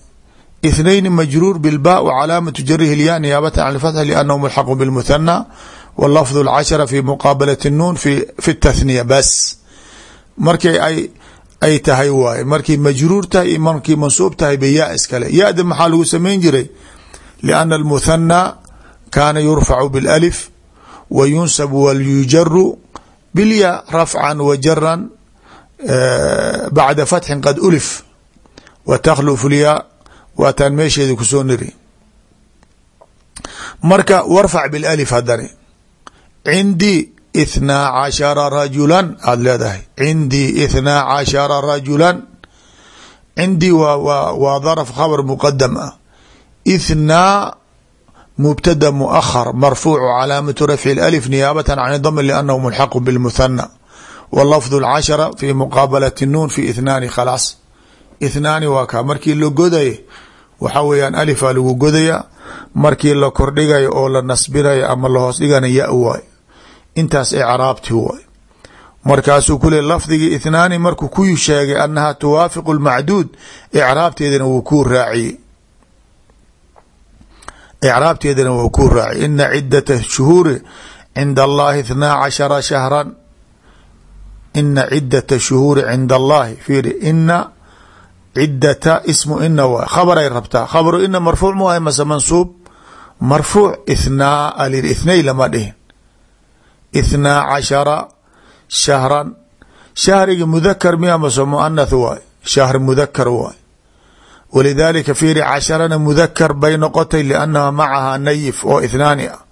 ithnayni majruur bilba wa calaamatu jarihi lya niyaabatan can lfatx liannahu mulxaqu bilmuthana walafdu alcashara fi muqaabalati nuun fi tathniya bas. Markay ay ay tahay waaye. Markii majruur tahay markii mansuub tahay bay yaa iskale. Ya-da maxaa lagu samayn jiray? Lianna almuthanaa kaana yurfacu bilalif wa yunsab walyujaru bilya rafcan wa jaran eh, bacda fatxin qad ulif wa takhlufu lyaa waataan meesheeda ku soo niri. Marka warfac bilalif haddani cindii ithnaa cashara rajulan aada leedahay cindii ithnaa cashara rajulan cindii waa waa darf khabr muqadam ah ithnaa mubtada muahar marfuucu calaamatu rafci اlalif niyaabata can dm lanahu mulxaqu bilmuthana wa lafdu اlcashara fi muqaabalati nuun fi ithnaani khalaas ithnaani waa kaa markii la godaye waxaa weeyaan alifaa lagu godaya markii la kordhigayo oo la nasbinayo ama lahoos dhigana ya waay intaas icraabti waay. Markaasuu ku le lafdigii ithnaani markuu ku sheegay annaha tuwaafiqu lmacduud icraabteedana wuu kuu raaciyey. Icraabteedana wuu kuu raaciyey. Ina cidata shuhuuri cinda allahi ithnaa cashara shahran. Ina cidata shuhuuri cinda allahi fiiri ina cidata ismu ina waay. Khabaray rabtaa. Khabaru ina marfuuc mu ahay mase mansuub. Marfuuc ithnaa alir ithnay lama dhihin ithnaa cashara shahran. Shahriga mudakar miya mase muanath waay. Shahr mudakar waay. Walidaalika fiiri casharana mudakar bay noqotay liannaha macaha nayif oo ithnaani ah.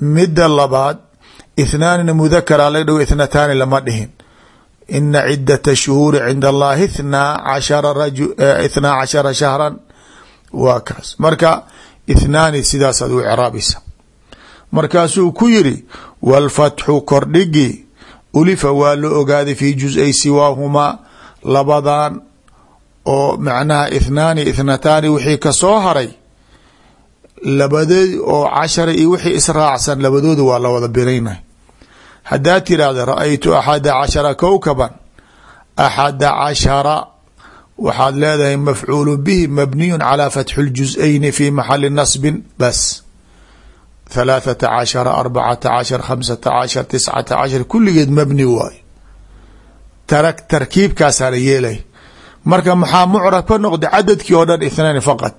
Midda labaad ithnaanina mudakara laga dhigo ithnataani lama dhihin. Ina cidat shuhuuri cinda allahi ithnaa cashara ithnaa cashara shahran. Waa kaas. Marka ithnaani sidaasaad u ceraabaysa markaasuu ku yiri walfatxu kordhigi ulifa waa la ogaaday fi juz-ay siwaahumaa labadan oo macnaha ithnaani ithnataani wixii ka soo haray labadood oo cashara iyo wixii israacsan labadooda waa la wada binaynay haddaad tirahda ra'aytu axada cashara kowkaban axada cashara waxaad leedahay mafcuulu bihi mabniyu calى fatxi اljuz-ayni fi maxali nasbin. Bas halaathata cashara arbacata cashar khamsata cashar tiscata cashar kulligeed mabni waayo tara tarkiibkaasaa la yeelay marka maxaa mucrab ka noqda cadadkii oo dhan ithnayn faqad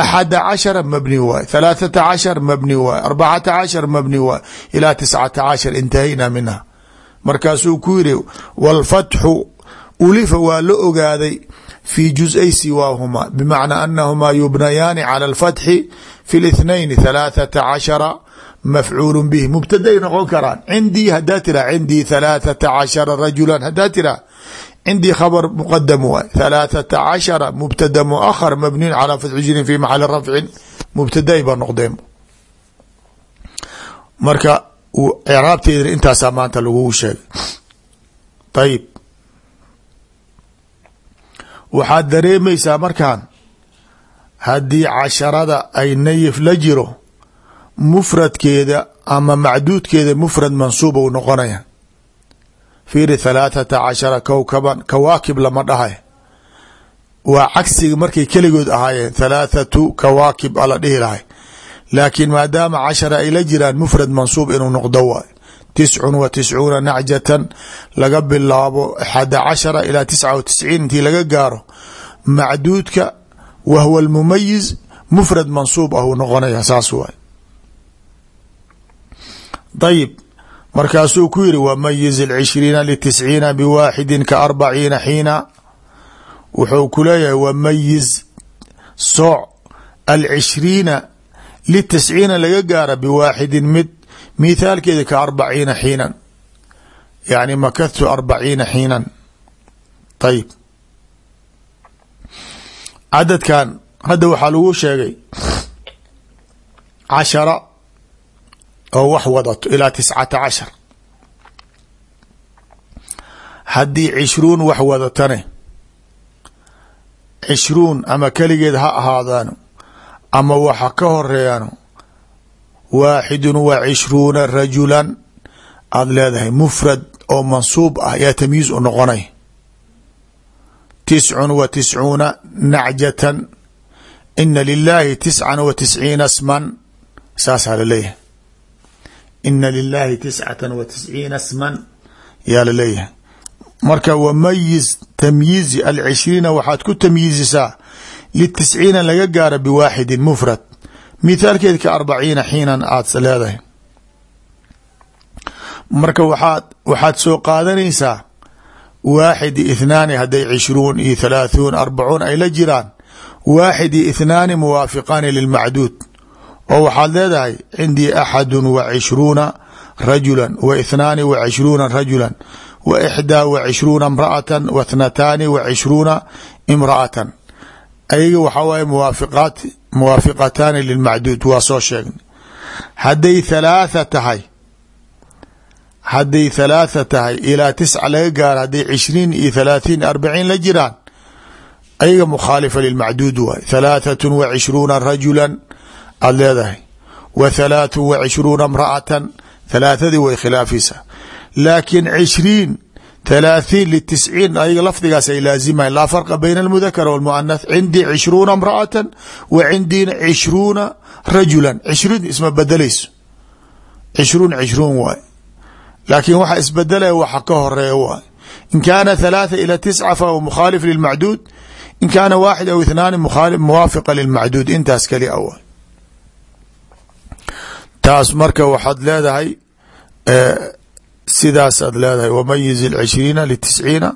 axada cashara mabni waay halaathata cashar mabni waay arbacata cashar mabni waay ila tiscata cashar intahayna minha markaasuu ku yiri walfatxu ulifa waa la ogaaday fi juz-ay siwaahumaa bmacnaa anahumaa yubnayaani calى اlfatxi fi اlاثnayn halaaثata cashara mafcuul bihi mubtaday noqon karaan cindii hadaa tira cindii halaaثata cashara rajula hadaa tira cindii khabr mqadam waay halaaثata cashara mubtada muahar mabniyun calى fatxi jirin fi maxali rafcin mubtaday ba noqdeen marka craabteedina intaasaa maanta lagugu sheegay ayib waxaad dareemaysaa markaan haddii casharada ay nayif la jiro mufradkeeda ama macduudkeeda mufrad mansuub u noqonaya. Fiiri halaathata cashara kowkaban kawaakib lama dhahay. Waa cagsiga markay keligood ahaayeen halaathatu kawaakib ala dhihi lahay. Laakiin maadaama cashara ay la jiraan mufrad mansuub inuu noqdo waay tiscun wa tiscuuna nacjatan laga bilaabo axada cashara ilaa tisca wa tisciin intii laga gaaro macduudka wahwa lmumayiz mufrad mansuub ah uu noqonaya saas waay ayib markaasuu ku yiri wamayiz alcishriina litisciina biwaaxidi ka arbaciina xiina. Wuxuu ku leeyahay wamayiz sooc alcishriina litisciina laga gaara biwaaxidin mid mithaalkeeda ka arbaciina xiinan. Yani makadtu arbaciina xiinan. Ayib cadadkan hadda waxaa lagu sheegay cashara oo wax wadato ilaa tiscata cashar. Haddii cishruun wax wadatane cishruun ama keligeed ha ahaadaano ama waxa ka horeeyano waaxidun wa cishruuna rajulan aada leedahay mufrad oo mansuub ah yaa tamyiiz u noqonay tiscun wa tiscuuna nacjatan ina lilaahi tiscan wa tisciina sman saasaa la leeyahay ina lilaahi tiscatan wa tisciina sman yaa la leeyahay marka wamayiz tamyiizi alcishriina waxaad ku tamyiizisaa litisciina laga gaara biwaaxidin mufrad mithaalkeed ka arbaciina xiinan aad leedahay. Marka waxaad waxaad soo qaadanaysaa waaxid iyo ithnaani hadday cishruun iyo thalaathun arbacuun ay la jiraan waaxid iyo ithnaani muwaafiqaani lilmacduud oo waxaad leedahay cindii axadun wa rajulan wa ithnaani wa cishruuna rajulan wa ixdaa wa cishruuna imra'atan wa thnataani wa cishruuna imra'atan. Ayaga waxaa waaye muwaafiqaat muwaafiqataani lilmacduud waa soo sheegnay. Hadday thalaatha tahay hadday thalaatha tahay ilaa tisca laga gaaro hadday cishriin iyo thalaathiin arbaciin la jiraan ayaga mukhaalifa lilmacduud waay. Thalaathatu wa cishruuna rajulan aada leedahay. Wa thalaathun wa cishruuna imra'atan way khilaafaysaa laakiin cishriin thalaaثiin litisciin ayaga lafdigaas ay laazimayan laa farqa bayna almudakar walmuanath cindii cishruuna imra'atan wa cindiina cishruuna rajulan cishriin isma bedelayso cishruun cishruun waay laakiin waxa isbedelaya waxa ka horreeya waay in kaana thalaatha ila tisca fahuwa mukhaalif lilmacduud in kaana waaxid aw ithnaani muwaafiqa lilmacduud intaas kali aw taas marka waxaad leedahay sidaasaad leedahay wamayiz alcishriina litisciina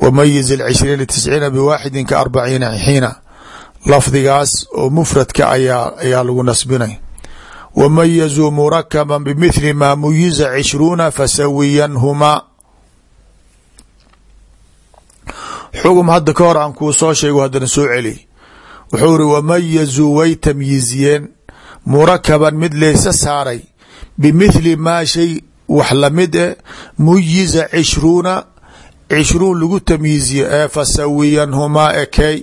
wamayiz alcishriina litisciina biwaaxidin ka arbaciina xiina lafdigaas oo mufradka ayaa lagu nasbinay. Wamayazuu murakaba bimithli maa muyiza cishruuna fasawiyanhumaa. Xugum hadda ka hor aan kuu soo sheego haddana soo celi. Wuxuu iri wamayazuu way tamyiiziyeen. Murakaban mid laysa saaray. Bimithli maa shay wax la mid e muyiza cishruuna cishruun lagu tamyiiziye ee fasawiyanhumaa ekey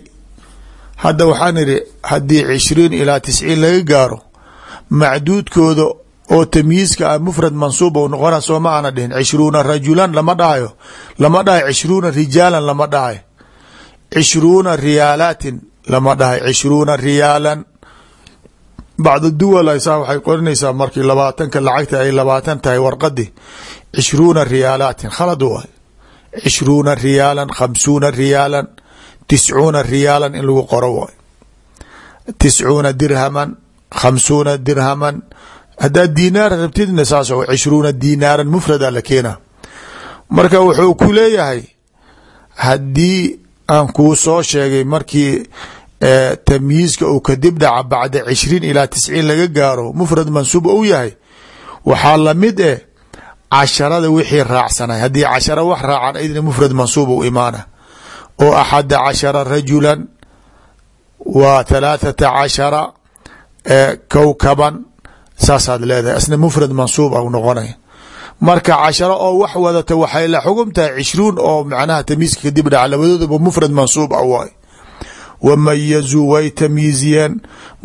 hadda waxaan idhi haddii cishriin ilaa tisciin laga gaaro macduudkooda oo tamyiizka ah mufrad mansuub ou noqona soo ma aana dhihin cishruuna rajulan lama dhahayo lama dhahayo cishruuna rijaalan lama dhahayo cishruuna riyaalaatin lama dhahayo cishruuna riyaalan bacd duwal aysaa waxay qorinaysaa markii labaatanka lacagta ay labaatan tahay warqadi cishruuna riyaalaatin khalad waay. Cishruuna riyaalan khamsuuna riyaalan tiscuuna riyaalan in lagu qoro waay. Tiscuuna dirhaman khamsuuna dirhaman. Haddaad diinaar rabtidna saas cishruuna diinaaran mufrada la keena marka wuxuu ku leeyahay haddii aan kuu soo sheegay markii tamyiizka uu kadib dhaca bacda cishriin ilaa tisciin laga gaaro mufrad mansuub ou yahay waxaa la mid eh casharada wixii raacsanay haddii cashara wax raacan idna mufrad mansuub u imaana. Oo axada cashara rajulan wa halaathata cashara kowkaban saasaad leedahay. Mufrad mansuub au noqonay marka casharo oo wax wadata waxay la xugum tahay oo macnaha tamyiiska kadib dhaca labadoodaba mufrad mansuub a waay wamayazuu way tamyiiziyeen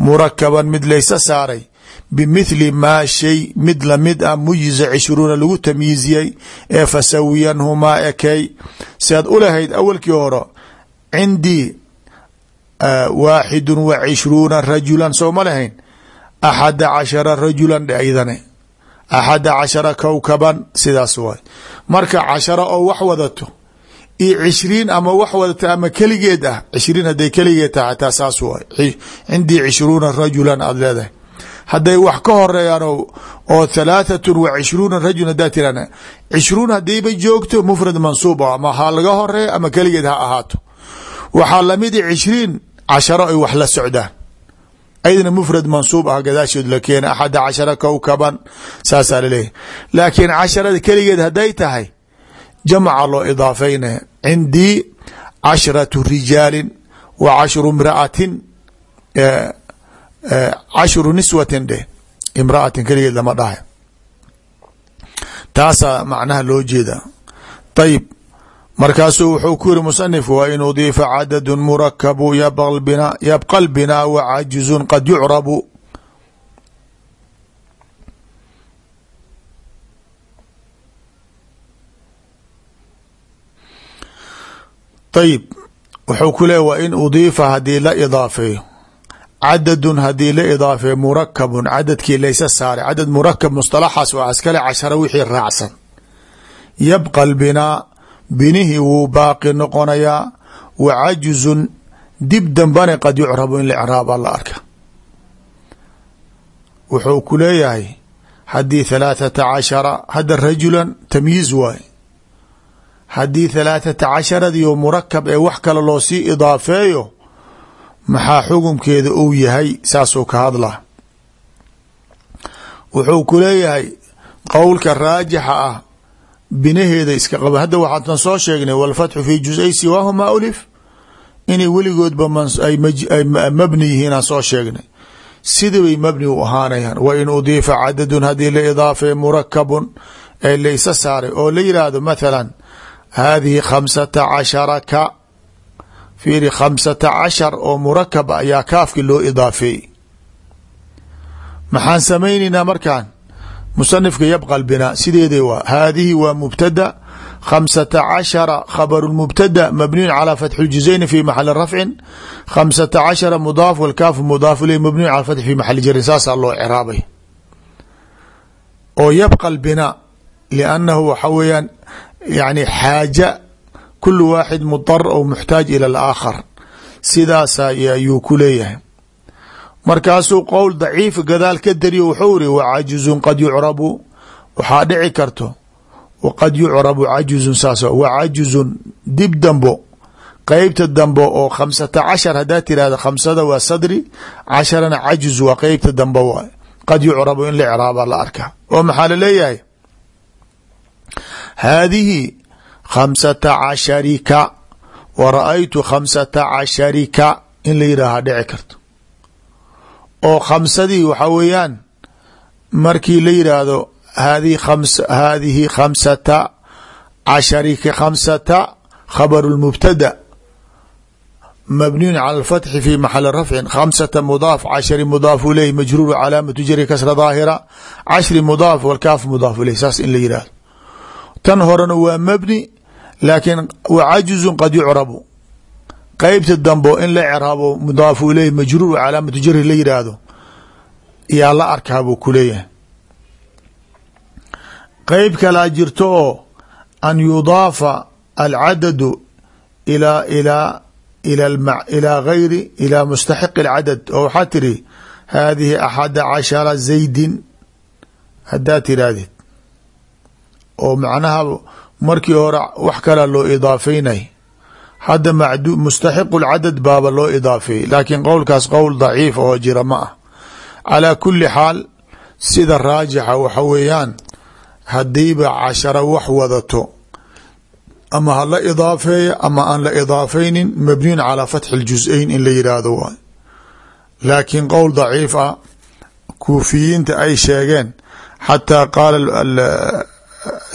murakaban mid laysa saaray bimithli maa shay mid la mid ah muyiza cishruuna lagu tamyiiziyey ee fasawiyanhumaa ekey siaad u lahayd awalkii hore cindii waaxidu wa cishruuna rajulan soo ma lahayn axada cashara rajulan dhe aydane axada cashara kowkaban sidaas waay marka cashara oo wax wadato iyo cishriin ama wax wadata ama keligeed ah. Cishriin hadday keligeed tahay hataa saas waay. Cindii cishruuna rajulan aada leedahay. Wax ka horeeyaan oo thalaathatu wa cishruuna rajul hadaa tiraan joogto mufrad mansuub ama ha laga ama keligeed ha ahaato. Waxaa la mid cishriin casharo ay wax la socdaan. Aydna mufrad mansuub ah gadaashood la keena axada cashara kowkaban laakiin casharada keligeed hadday tahay jamca loo idaafeynaya cindii cashratu rijaalin wa cashru imraatin cashru niswatin dheh imraatin keligeed lama dhahay taasaa macnaha loo jeeda ayib markaasuu wuxuu ku yiri musanifku wa in udiifa cadadu murakabu yabqa lbinaa wa cajizun qad yucrabu ayib wuxuu ku leeya wa in udiifa haddii la idaafeeyo cadadun haddii la idaafeeyo murakabun cadadkii laysa saaray cadad murakab musطalaxaas waa iskale cashara wixii raacsan. Yabqa lbinaa binihii wuu baaqi noqonayaa wa cajuzun dib dambane qad yucrabu in la icraaba la arka. Wuxuu ku leeyahay haddii halaathata cashara hadda rajulan tamyiiz waay haddii halaathata casharadiio murakab ee wax kale loo sii idaafeeyo maxaa xukumkeeda uu yahay? Saasuu ka hadlaa. Wuxuu ku leeyahay qowlka raajixa ah binaheeda iska qaba. Hadda waxaatan soo sheegnay walfatxu fi juz-ay siwaahuma ulif? Inay weligoodba mabni yihiinaan soo sheegnay. Sidii bay mabni u ahaanayaan. Wa in udiifa cadadun haddii la idaafee murakabun ee laysa saaray. Oo la yidhaahdo mathalan haadihi khamsata cashara ka fiiri khamsata cashar oo murakab ayaa kaafki loo idaafeeyey maxaan samaynaynaa markaan musanifka yabqa lbinaa sideeda waa haadihi waa mubtada khamsata cashara khabaru mubtada mabniyun calaa fatxi ljuzayni fi maxali rafcin khamsata cashara mudaaf walkaafu mudaaf iley mabniyun cala fatxi fi maxali jarin saasaa loo ciraabay oo yabqa lbinaa liannahu waxa weeyaan yani xaaja kulu waaxid mudar ou muxtaaj ila alaakhar. Sidaasa ayuu ku leeyahay. Markaasuu qowl daciif gadaal ka dariyo wuxuu iri wacajizun qad yucrabu. Waxaa dhici karto waqad yucrabu cajizun saas wacajizun dib dambo qeybta dambe oo khamsata cashar haddaa tirahda khamsada waa sadri casharana cajiz waa qeybta dambe waay qad yucrabu in la la arkaa. Oo maxaa la leeyahay haadihi khamsata casharika wa ra'aytu khamsata casharika in la yidhaaha dhici karto oo khamsadii waxaa weeyaan markii la yidhaahdo hadihi khams haadihi khamsata casharika khamsata khabaru lmubtada mabniyun cala alfatxi fi maxali rafcin khamsata mudaaf cashri mudaaf ileyh majruuru calaamatu jari kasra daahira cashri mudaaf walkaaf mudaaf ileyh saas in la yihahdo tan horena waa mabni laakiin wa cajizun qad yucrabu. Qeybta dambo in la craabo mudaafu ileyh majruur calaamatu jari la yidhaahdo yaa la arkaa buu ku leeyahay. Qeyb kalaa jirto oo an yudaafa alcadadu ilaa ilaa ilaa gayri ilaa mustaxiqi alcadad. Oo waxaa tiri haadihi axada cashara zaydin haddaad tirahdid oo macnaha markii hore wax kalaa loo idaafeynay. Hadda mustaxiqu lcadad baaba loo idaafeeyey laakiin qowlkaas qowl daciif oo jira ma ah. Calaa kuli xaal sida raajixa waxa weeyaan hadiiba cashara wax wadato ama ha la ama aan la idaafeynin mabniyun calaa fatxi اljuزayn in la yidhaahdo waay. Laakiin qowl daciif ah kuufiyiinta ay sheegeen xataa qaala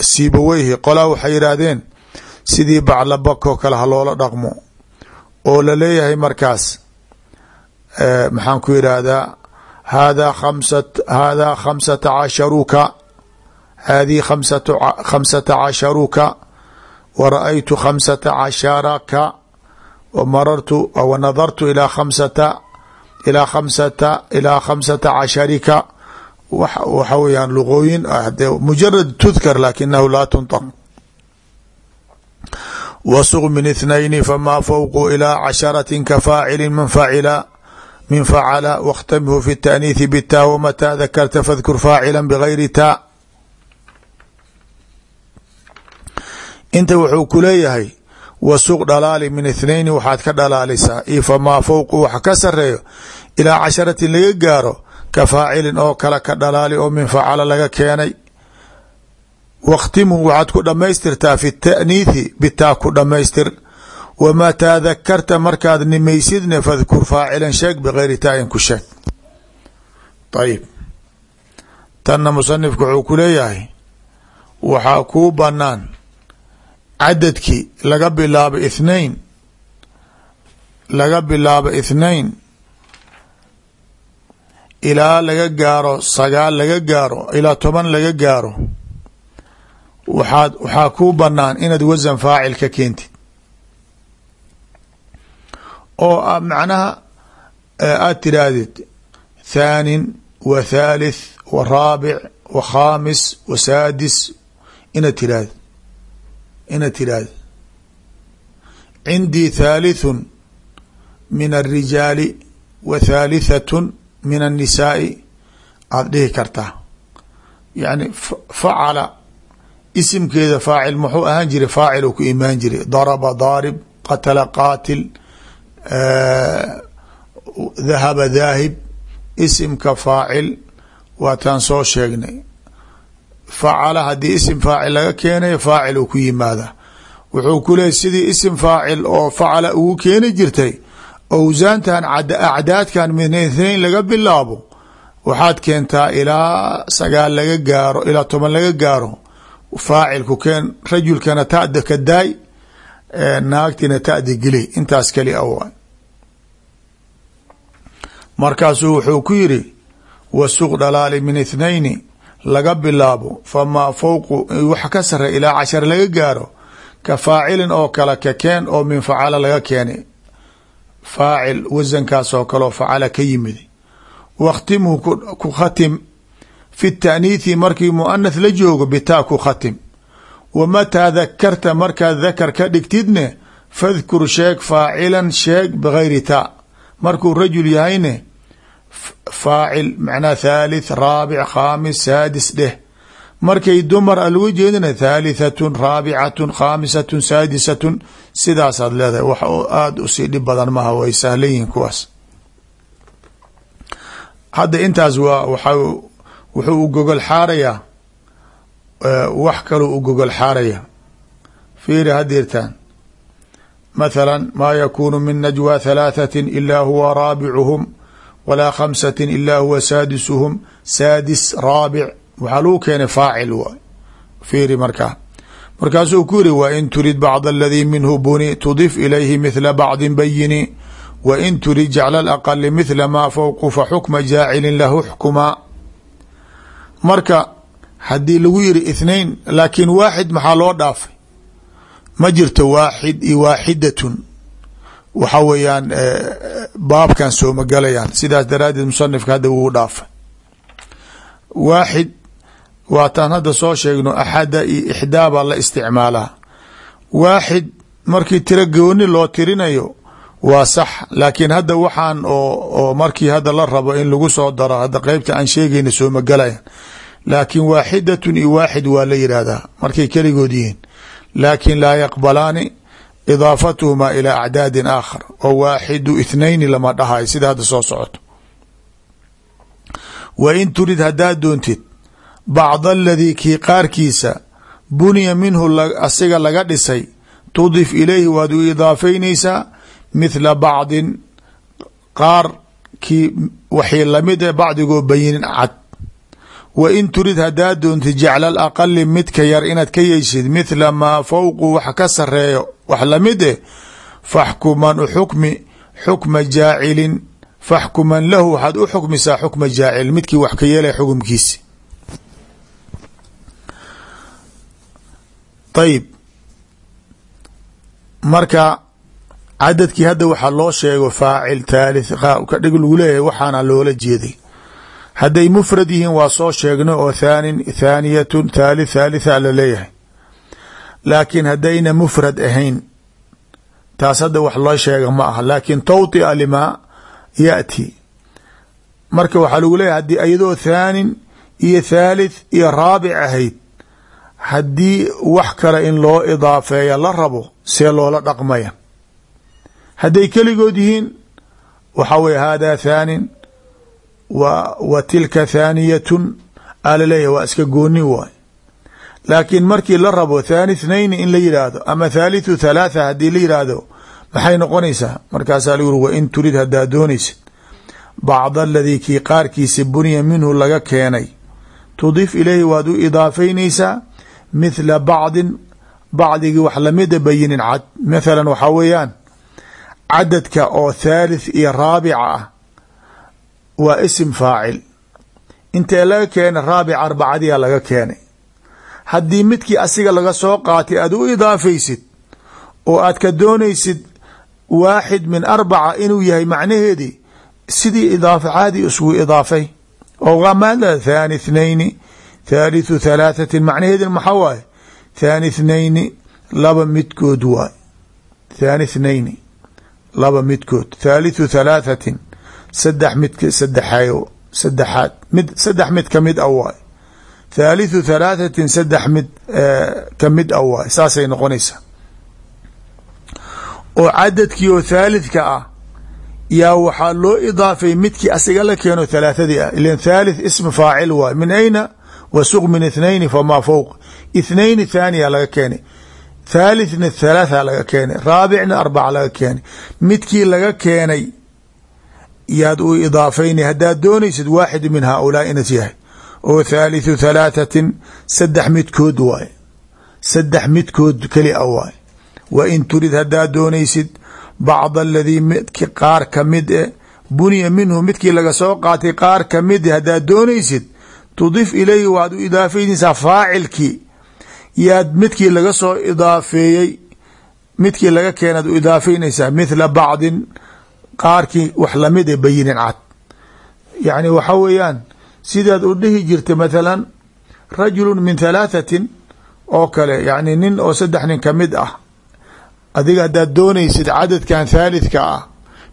sibaweyhi qolaa waxay yidhaahdeen sidii baclabakoo kale ha loola dhaqmo. Oo la leeyahay markaas maxaan ku yidhaahdaa hada khamsa hada khamsata casharuka hadihi khamsata casharuka wa ra'aytu khamsata casharaka wa marartu wa nadartu ilaa khamsata ilaa khamsata ilaa khamsata casharika waxa weyaan luqooyin mujarad tudkar lakinahu laa tunطq wsuq min اثنaين fma fوq ilى casharaة kafaacili min facila min facala wاkhtamhu fi التأniiثi bta wmatىa dakarta fاdkur faacila bغayri ta inta wuxuu ku leeyahay wasuq dhalaali min اثنaين waxaad ka dhalaalisaa io famaa fowq wax ka sareeyo ilaa casharatin laga gaaro ka faacilin oo kale ka dhalaali oo min facala laga keenay. Wakhtimhu waxaad ku dhammaystirtaa fi taaniithi bitaa ku dhammaystir. Wamataa dakarta markaad nimaysidne fadkur faacilan sheeg bigayri taain ku sheeg. Ayib tanna musanifku wuxuu ku leeyahay waxaa kuu banaan cadadkii laga bilaabo ithnain laga bilaabo ithnain ilaa laga gaaro sagaal laga gaaro ilaa toban laga gaaro waxaad waxaa kuu banaan inaad wasan faacil ka keentid. Oo macnaha aad tidhaahdid thaanin wa thalith wa raabic wa khaamis wa saadis inaad tirahdid inaad tidhahdid cindii thalithun min alrijaali wa thaalithatun min annisaai aada dhihi kartaa yani facala isimkeeda faacil muxuu ahaan jiray faacil uu ku imaan jiray. Daraba daarib qatala qaatil dahaba daahib isimka faacil waataan soo sheegnay. Facala haddii isim faacil laga keenayo faacil uu ku yimaada. Wuxuu ku leeyay sidii isim faacil oo facala ugu keeni jirtay owsaantan acdaadkan min ithnain laga bilaabo waxaad keentaa ilaa sagaal laga gaaro ilaa toban laga gaaro. Faacilku keen rajulkana tada ka daay naagtina tada geli. Intaas kali a waay markaasuu wuxuu ku yiri wasuq dhalaali min ithnayni laga bilaabo famaa fowqu wax ka sare ilaa cashar laga gaaro ka faacilin oo kale ka keen oo min facala laga keenay faacil wasankaas oo kaleoo facala ka yimid. Wakhtimhu ku khatim. Fi taaniithi markii muanath la joogo bitaa ku khatim. Wa mataa dakarta markaad dakar ka dhigtidne fadkur sheeg faacilan sheeg bigayri taa. Markuu rajul yahayne faacil macnaa thalith raabic khaamis saadis dheh markay dumar a lagu jeedina thaalithatun raabicatun khaamisatun saadisatun sidaasaad leedahay. Wax aada u sii dhib badan maha way sahlan yihiin kuwaas. Hadda intaas waa waxa wuxuu u gogol xaarayaa wax kaluu u gogol xaaraya. Fiiri hadeertaan mathala maa yakunu min najwى thalaathati ila huwa raabicuhum walaa khamsati ila huwa saadisuhum. Saadis raabic waxaa lagu keenay faacil waay. Fiiri markaa markaasuu ku yiri wain turid bacd aladii minhu buni tudif ilayhi mithla bacdi bayini wain turid jacla alaqali mithla maa fowqu fa xukma jaacilin lahu xkumaa marka haddii lagu yiri ithnain laakiin waaxid maxaa loo dhaafay? Ma jirto waaxid iyo waaxidatun. Waxa weeyaan baabkan sooma galayaan. Sidaas daraaddeed musanifka hadda wuu dhaafay. Waaxid waataan hadda soo sheegno axada iyo ixdaa baa la isticmaalaa waaxid markii tiro gooni loo tirinayo waa sax laakiin hadda waxaan oo oo markii hadda la rabo in lagu soo daro hadda qeybta aan sheegayna sooma galayaan. Laakiin waaxidatun iyo waaxid waa la yidhaahdaa markay keligood yihiin. Laakin laa yaqbalaani idaafatuhumaa ilaa acdaadin aakhar oo waaxidu ithnayni lama dhahayo sida hadda soo socoto. Wa in turid haddaad doontid bacda aladii kii qaarkiisa buniya minhu asiga laga dhisay tudif ilayhi waad u idaafaynaysaa mithla bacdin qaar kii waxay la mid e bacdigoo bayinin cad. Wa in turid haddaad doontid jacla alaqali midka yar inaad ka yeeshid mithla maa fowqu wax ka sareeyo wax la mid eh faxkuman u xukmi xukma jaacilin faxkuman lahu waxaad u xukmisaa xukma jaacil midkii wax ka yeelaya xukumkiisi ayib marka cadadkii hadda waxaa loo sheego faacil thalith ka dhig lagu leeyahay waxaana loola jeeday. Hadday mufrad yihiin waa soo sheegnay oo thaanin thaaniyatun thalith thalitha la leeyahay. Laakiin haddayna mufrad ahayn taas hadda wax loo sheega ma aha. Laakiin tawطia limaa yaأti marka waxaa lagu leeyahay haddii iyadoo thaanin iyo thalith iyo raabic ahayd haddii wax kale in loo idaafeeya la rabo see loola dhaqmaya. Hadday keligood yihiin waxaa weye hada thaanin wa wa tilka thaaniyatun aa la leeyahay waa iska gooni waay. Laakiin markii la rabo thaani thnayni in la yidhaahdo ama thaalithu thalaatha haddii la yidhaahdo maxay noqonaysaa? Markaasaa lagu uri wa in turid haddaad doonaysid. Bacd aladii kii qaarkiisa buniya minhu laga keenay. Tudif ilayhi waad u idaafaynaysaa mithla bacdin bacdigii wax lamida bayinin cad. Mathalan waxaa weeyaan cadadka oo thalith iyo raabica ah waa isim faacil. Intee laga keenay? Raabic arbacadiyaa laga keenay. Haddii midkii asiga laga soo qaatay aad u idaafaysid oo aad ka doonaysid waaxid min arbaca inuu yahay macnaheedii sidii idaafa caadi isugu idaafay. Oo maada thaani ithnayni thaalithu thalaathatin macnaheedin maxaa waaye? Thaani ithnayni laba midkood waay thaani ithnayni laba midkood. Thaalithu thalaathatin saddex mid saddexayo saddexaad mid saddex mid ka mid a waay thaalithu thalaathatin saddex mid ka mid a waay saasay noqonaysaa. Oo cadadkii oo thaalithka ah yaa waxaa loo idaafay midkii asiga la keeno thalaathadii ah ilan thalith ism faacil waay min ayna wasuq min ithnayni famaa fowq ithnayni thaaniya laga keenay thalithna thalaatha laga keenay raabicna arbaca laga keenay midkii laga keenay yaad u idaafaynay haddaad doonaysid waaxid min haaulaa inas yahay oo thaalithu thalaathatin saddex midkood waay saddex midkood keli a waay wa in turid haddaad doonaysid bacd aladii midki qaar ka mid e buniya minhu midkii laga soo qaatay qaar ka mid e haddaad doonaysid tudif ilayhi waad u idaafaynaysaa faacilkii yaad midkii laga soo idaafeeyey midkii laga keenaad u idaafaynaysaa mithla bacdin qaarkii wax la mid e bayinin cad. Yacni waxa weeyaan sidaad u dhihi jirta mathalan rajulu min thalaathatin oo kale yacni nin oo saddex nin ka mid ah adiga haddaad doonaysid cadadkan thaalithka ah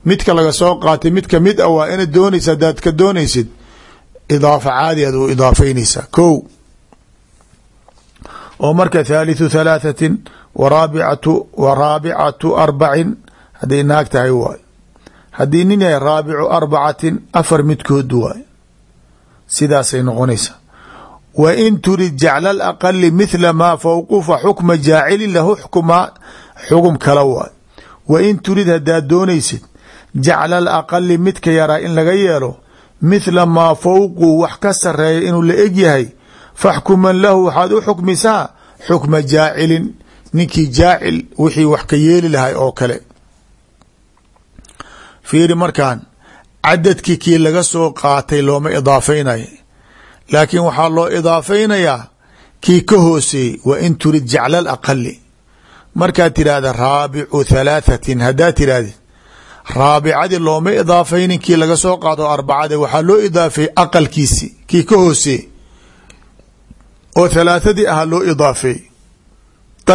midka laga soo qaatay mid ka mid a waa inaad doonaysa haddaad ka doonaysid idaafa caadi aad u idaafeynaysaa ko oo marka thaalitثu thalaaثatin waraabicatu wa raabicatu arbacin hadday naag tahay waay. Haddii nin yahay raabicu arbacatin afar midkood waay. Sidaasay noqonaysaa. Wa in turid jacla alaqali mithla maa fowqu fa xukma jaacilin lahu xukma xugum kala waay. Wa in turid haddaad doonaysid jacla alaqali midka yaraa in laga yeelo mithla maa fowqu wax ka sareeya inuu la eg yahay faxkuman lahu waxaad u xukmisaa xukma jaacilin ninkii jaacil wixii wax ka yeeli lahay oo kale. Fiiri markaan cadadkii kii laga soo qaatay looma idaafaynayo laakiin waxaa loo idaafaynayaa kii ka hooseeyey wa in turid jacla alaqali markaad tidhaahda raabicu thalaahatin haddaad tidhaahdid raabicadii looma idaafaynin kii laga soo qaado arbacade waxaa loo idaafeeyey aqalkiisi kii ka hooseeyey oo thalaathadii ahaa loo idaafeeyey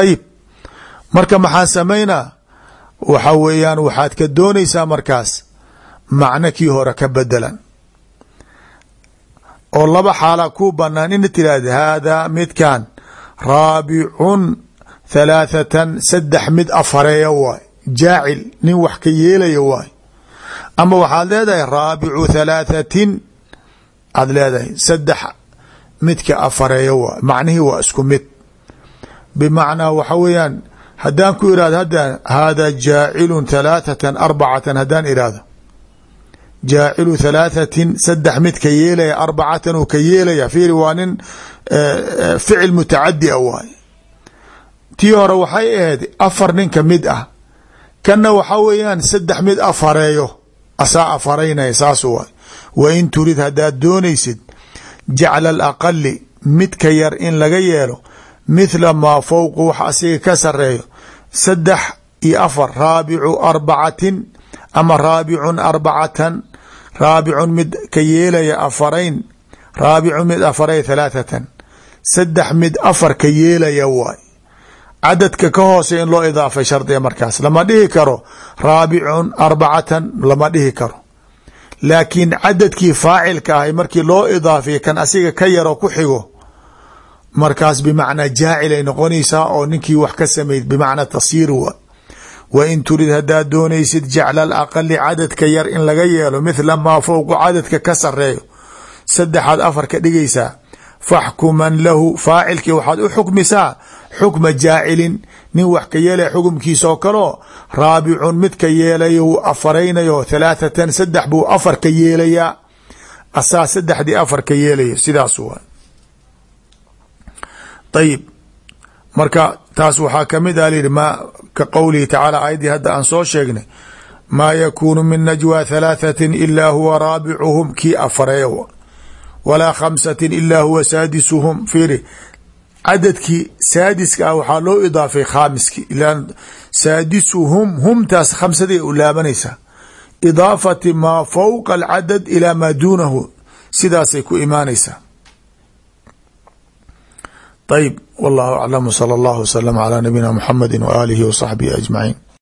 ayib marka maxaa samaynaa? Waxa weeyaan waxaad ka doonaysaa markaas macno kii hore ka bedelan oo laba xaala ku banaan ina tiraahda haadaa midkan raabicun thalaathatan saddex mid afareeya waay jaacil nin wax ka yeelaya waay. Ama waxaad leedahay raabicu thalaahatin aad leedahay saddex midka afareeya waay macnihii waa isku mid. Bimacnaa waxa weeyaan haddaan ku irahdo hadda haadaa jaacilun thalaathatan arbacatan haddaan irahdo jaacilu thalaahatin saddex mid ka yeelaya arbacatan uu ka yeelaya fiiri waa nin ficil mutacadi a waay. Tii hore waxay ahayd afar nin mid ah kanna waxa weeyaan saddex mid afareeyo asaa afaraynaya saas waay. Wa in turid haddaad doonaysid jacla alaqali midka yar in laga yeelo mithla maa fowqu wax asiga ka sareeyo saddex iyo afar raabicu arbacatin ama raabicun arbacatan raabicun mid ka yeelaya afarayn raabicun mid afaraya thalaathatan saddex mid afar ka yeelaya waay cadadka ka hoose in loo idaafay shardiga markaas. Lama dhihi karo raabicun arbacatan lama dhihi karo. Laakiin cadadkii faacilka ahay markii loo idaafay kan asiga ka yaro ku xigo markaas bimacnaa jaacil ay noqonaysaa oo ninkii wax ka sameyd bimacnaa tasiir wa in turid haddaad doonaysid jacla alaqali cadadka yar in laga yeelo mithla maa fowqu cadadka ka sareeyo saddexaad afar ka dhigaysaa faxkuman lahu faacilkii waxaad u xukmisaa xukma jaacilin nin wax ka yeelaya xukumkiisa oo kaleo raabicun mid ka yeelayo wuu afaraynayo thalaathatan saddex buu afar ka yeelayaa asaa saddexdii afar ka yeelayo sidaas waa ayib marka taas waxaa ka mid ah lihi ma ka qowlihi tacaala aayaddii hadda aan soo sheegnay maa yakuunu min najwa thalaathati ilaa huwa raabicuhum kii afareeya walaa khamsatin ilaa huwa saadisuhum fiiri cadadkii saadiska ah waxaa loo idaafay khaamiski ilaan saadisuhum humtaas khamsaday u laabanaysaa idaafati maa fowqa alcadad ilaa maa duunahu sidaasay ku imaanaysaa ayb wallahu aclam sala allahu wasalam calaa nabiyina muxamedi waaalihi wa saxbihi ajmaciin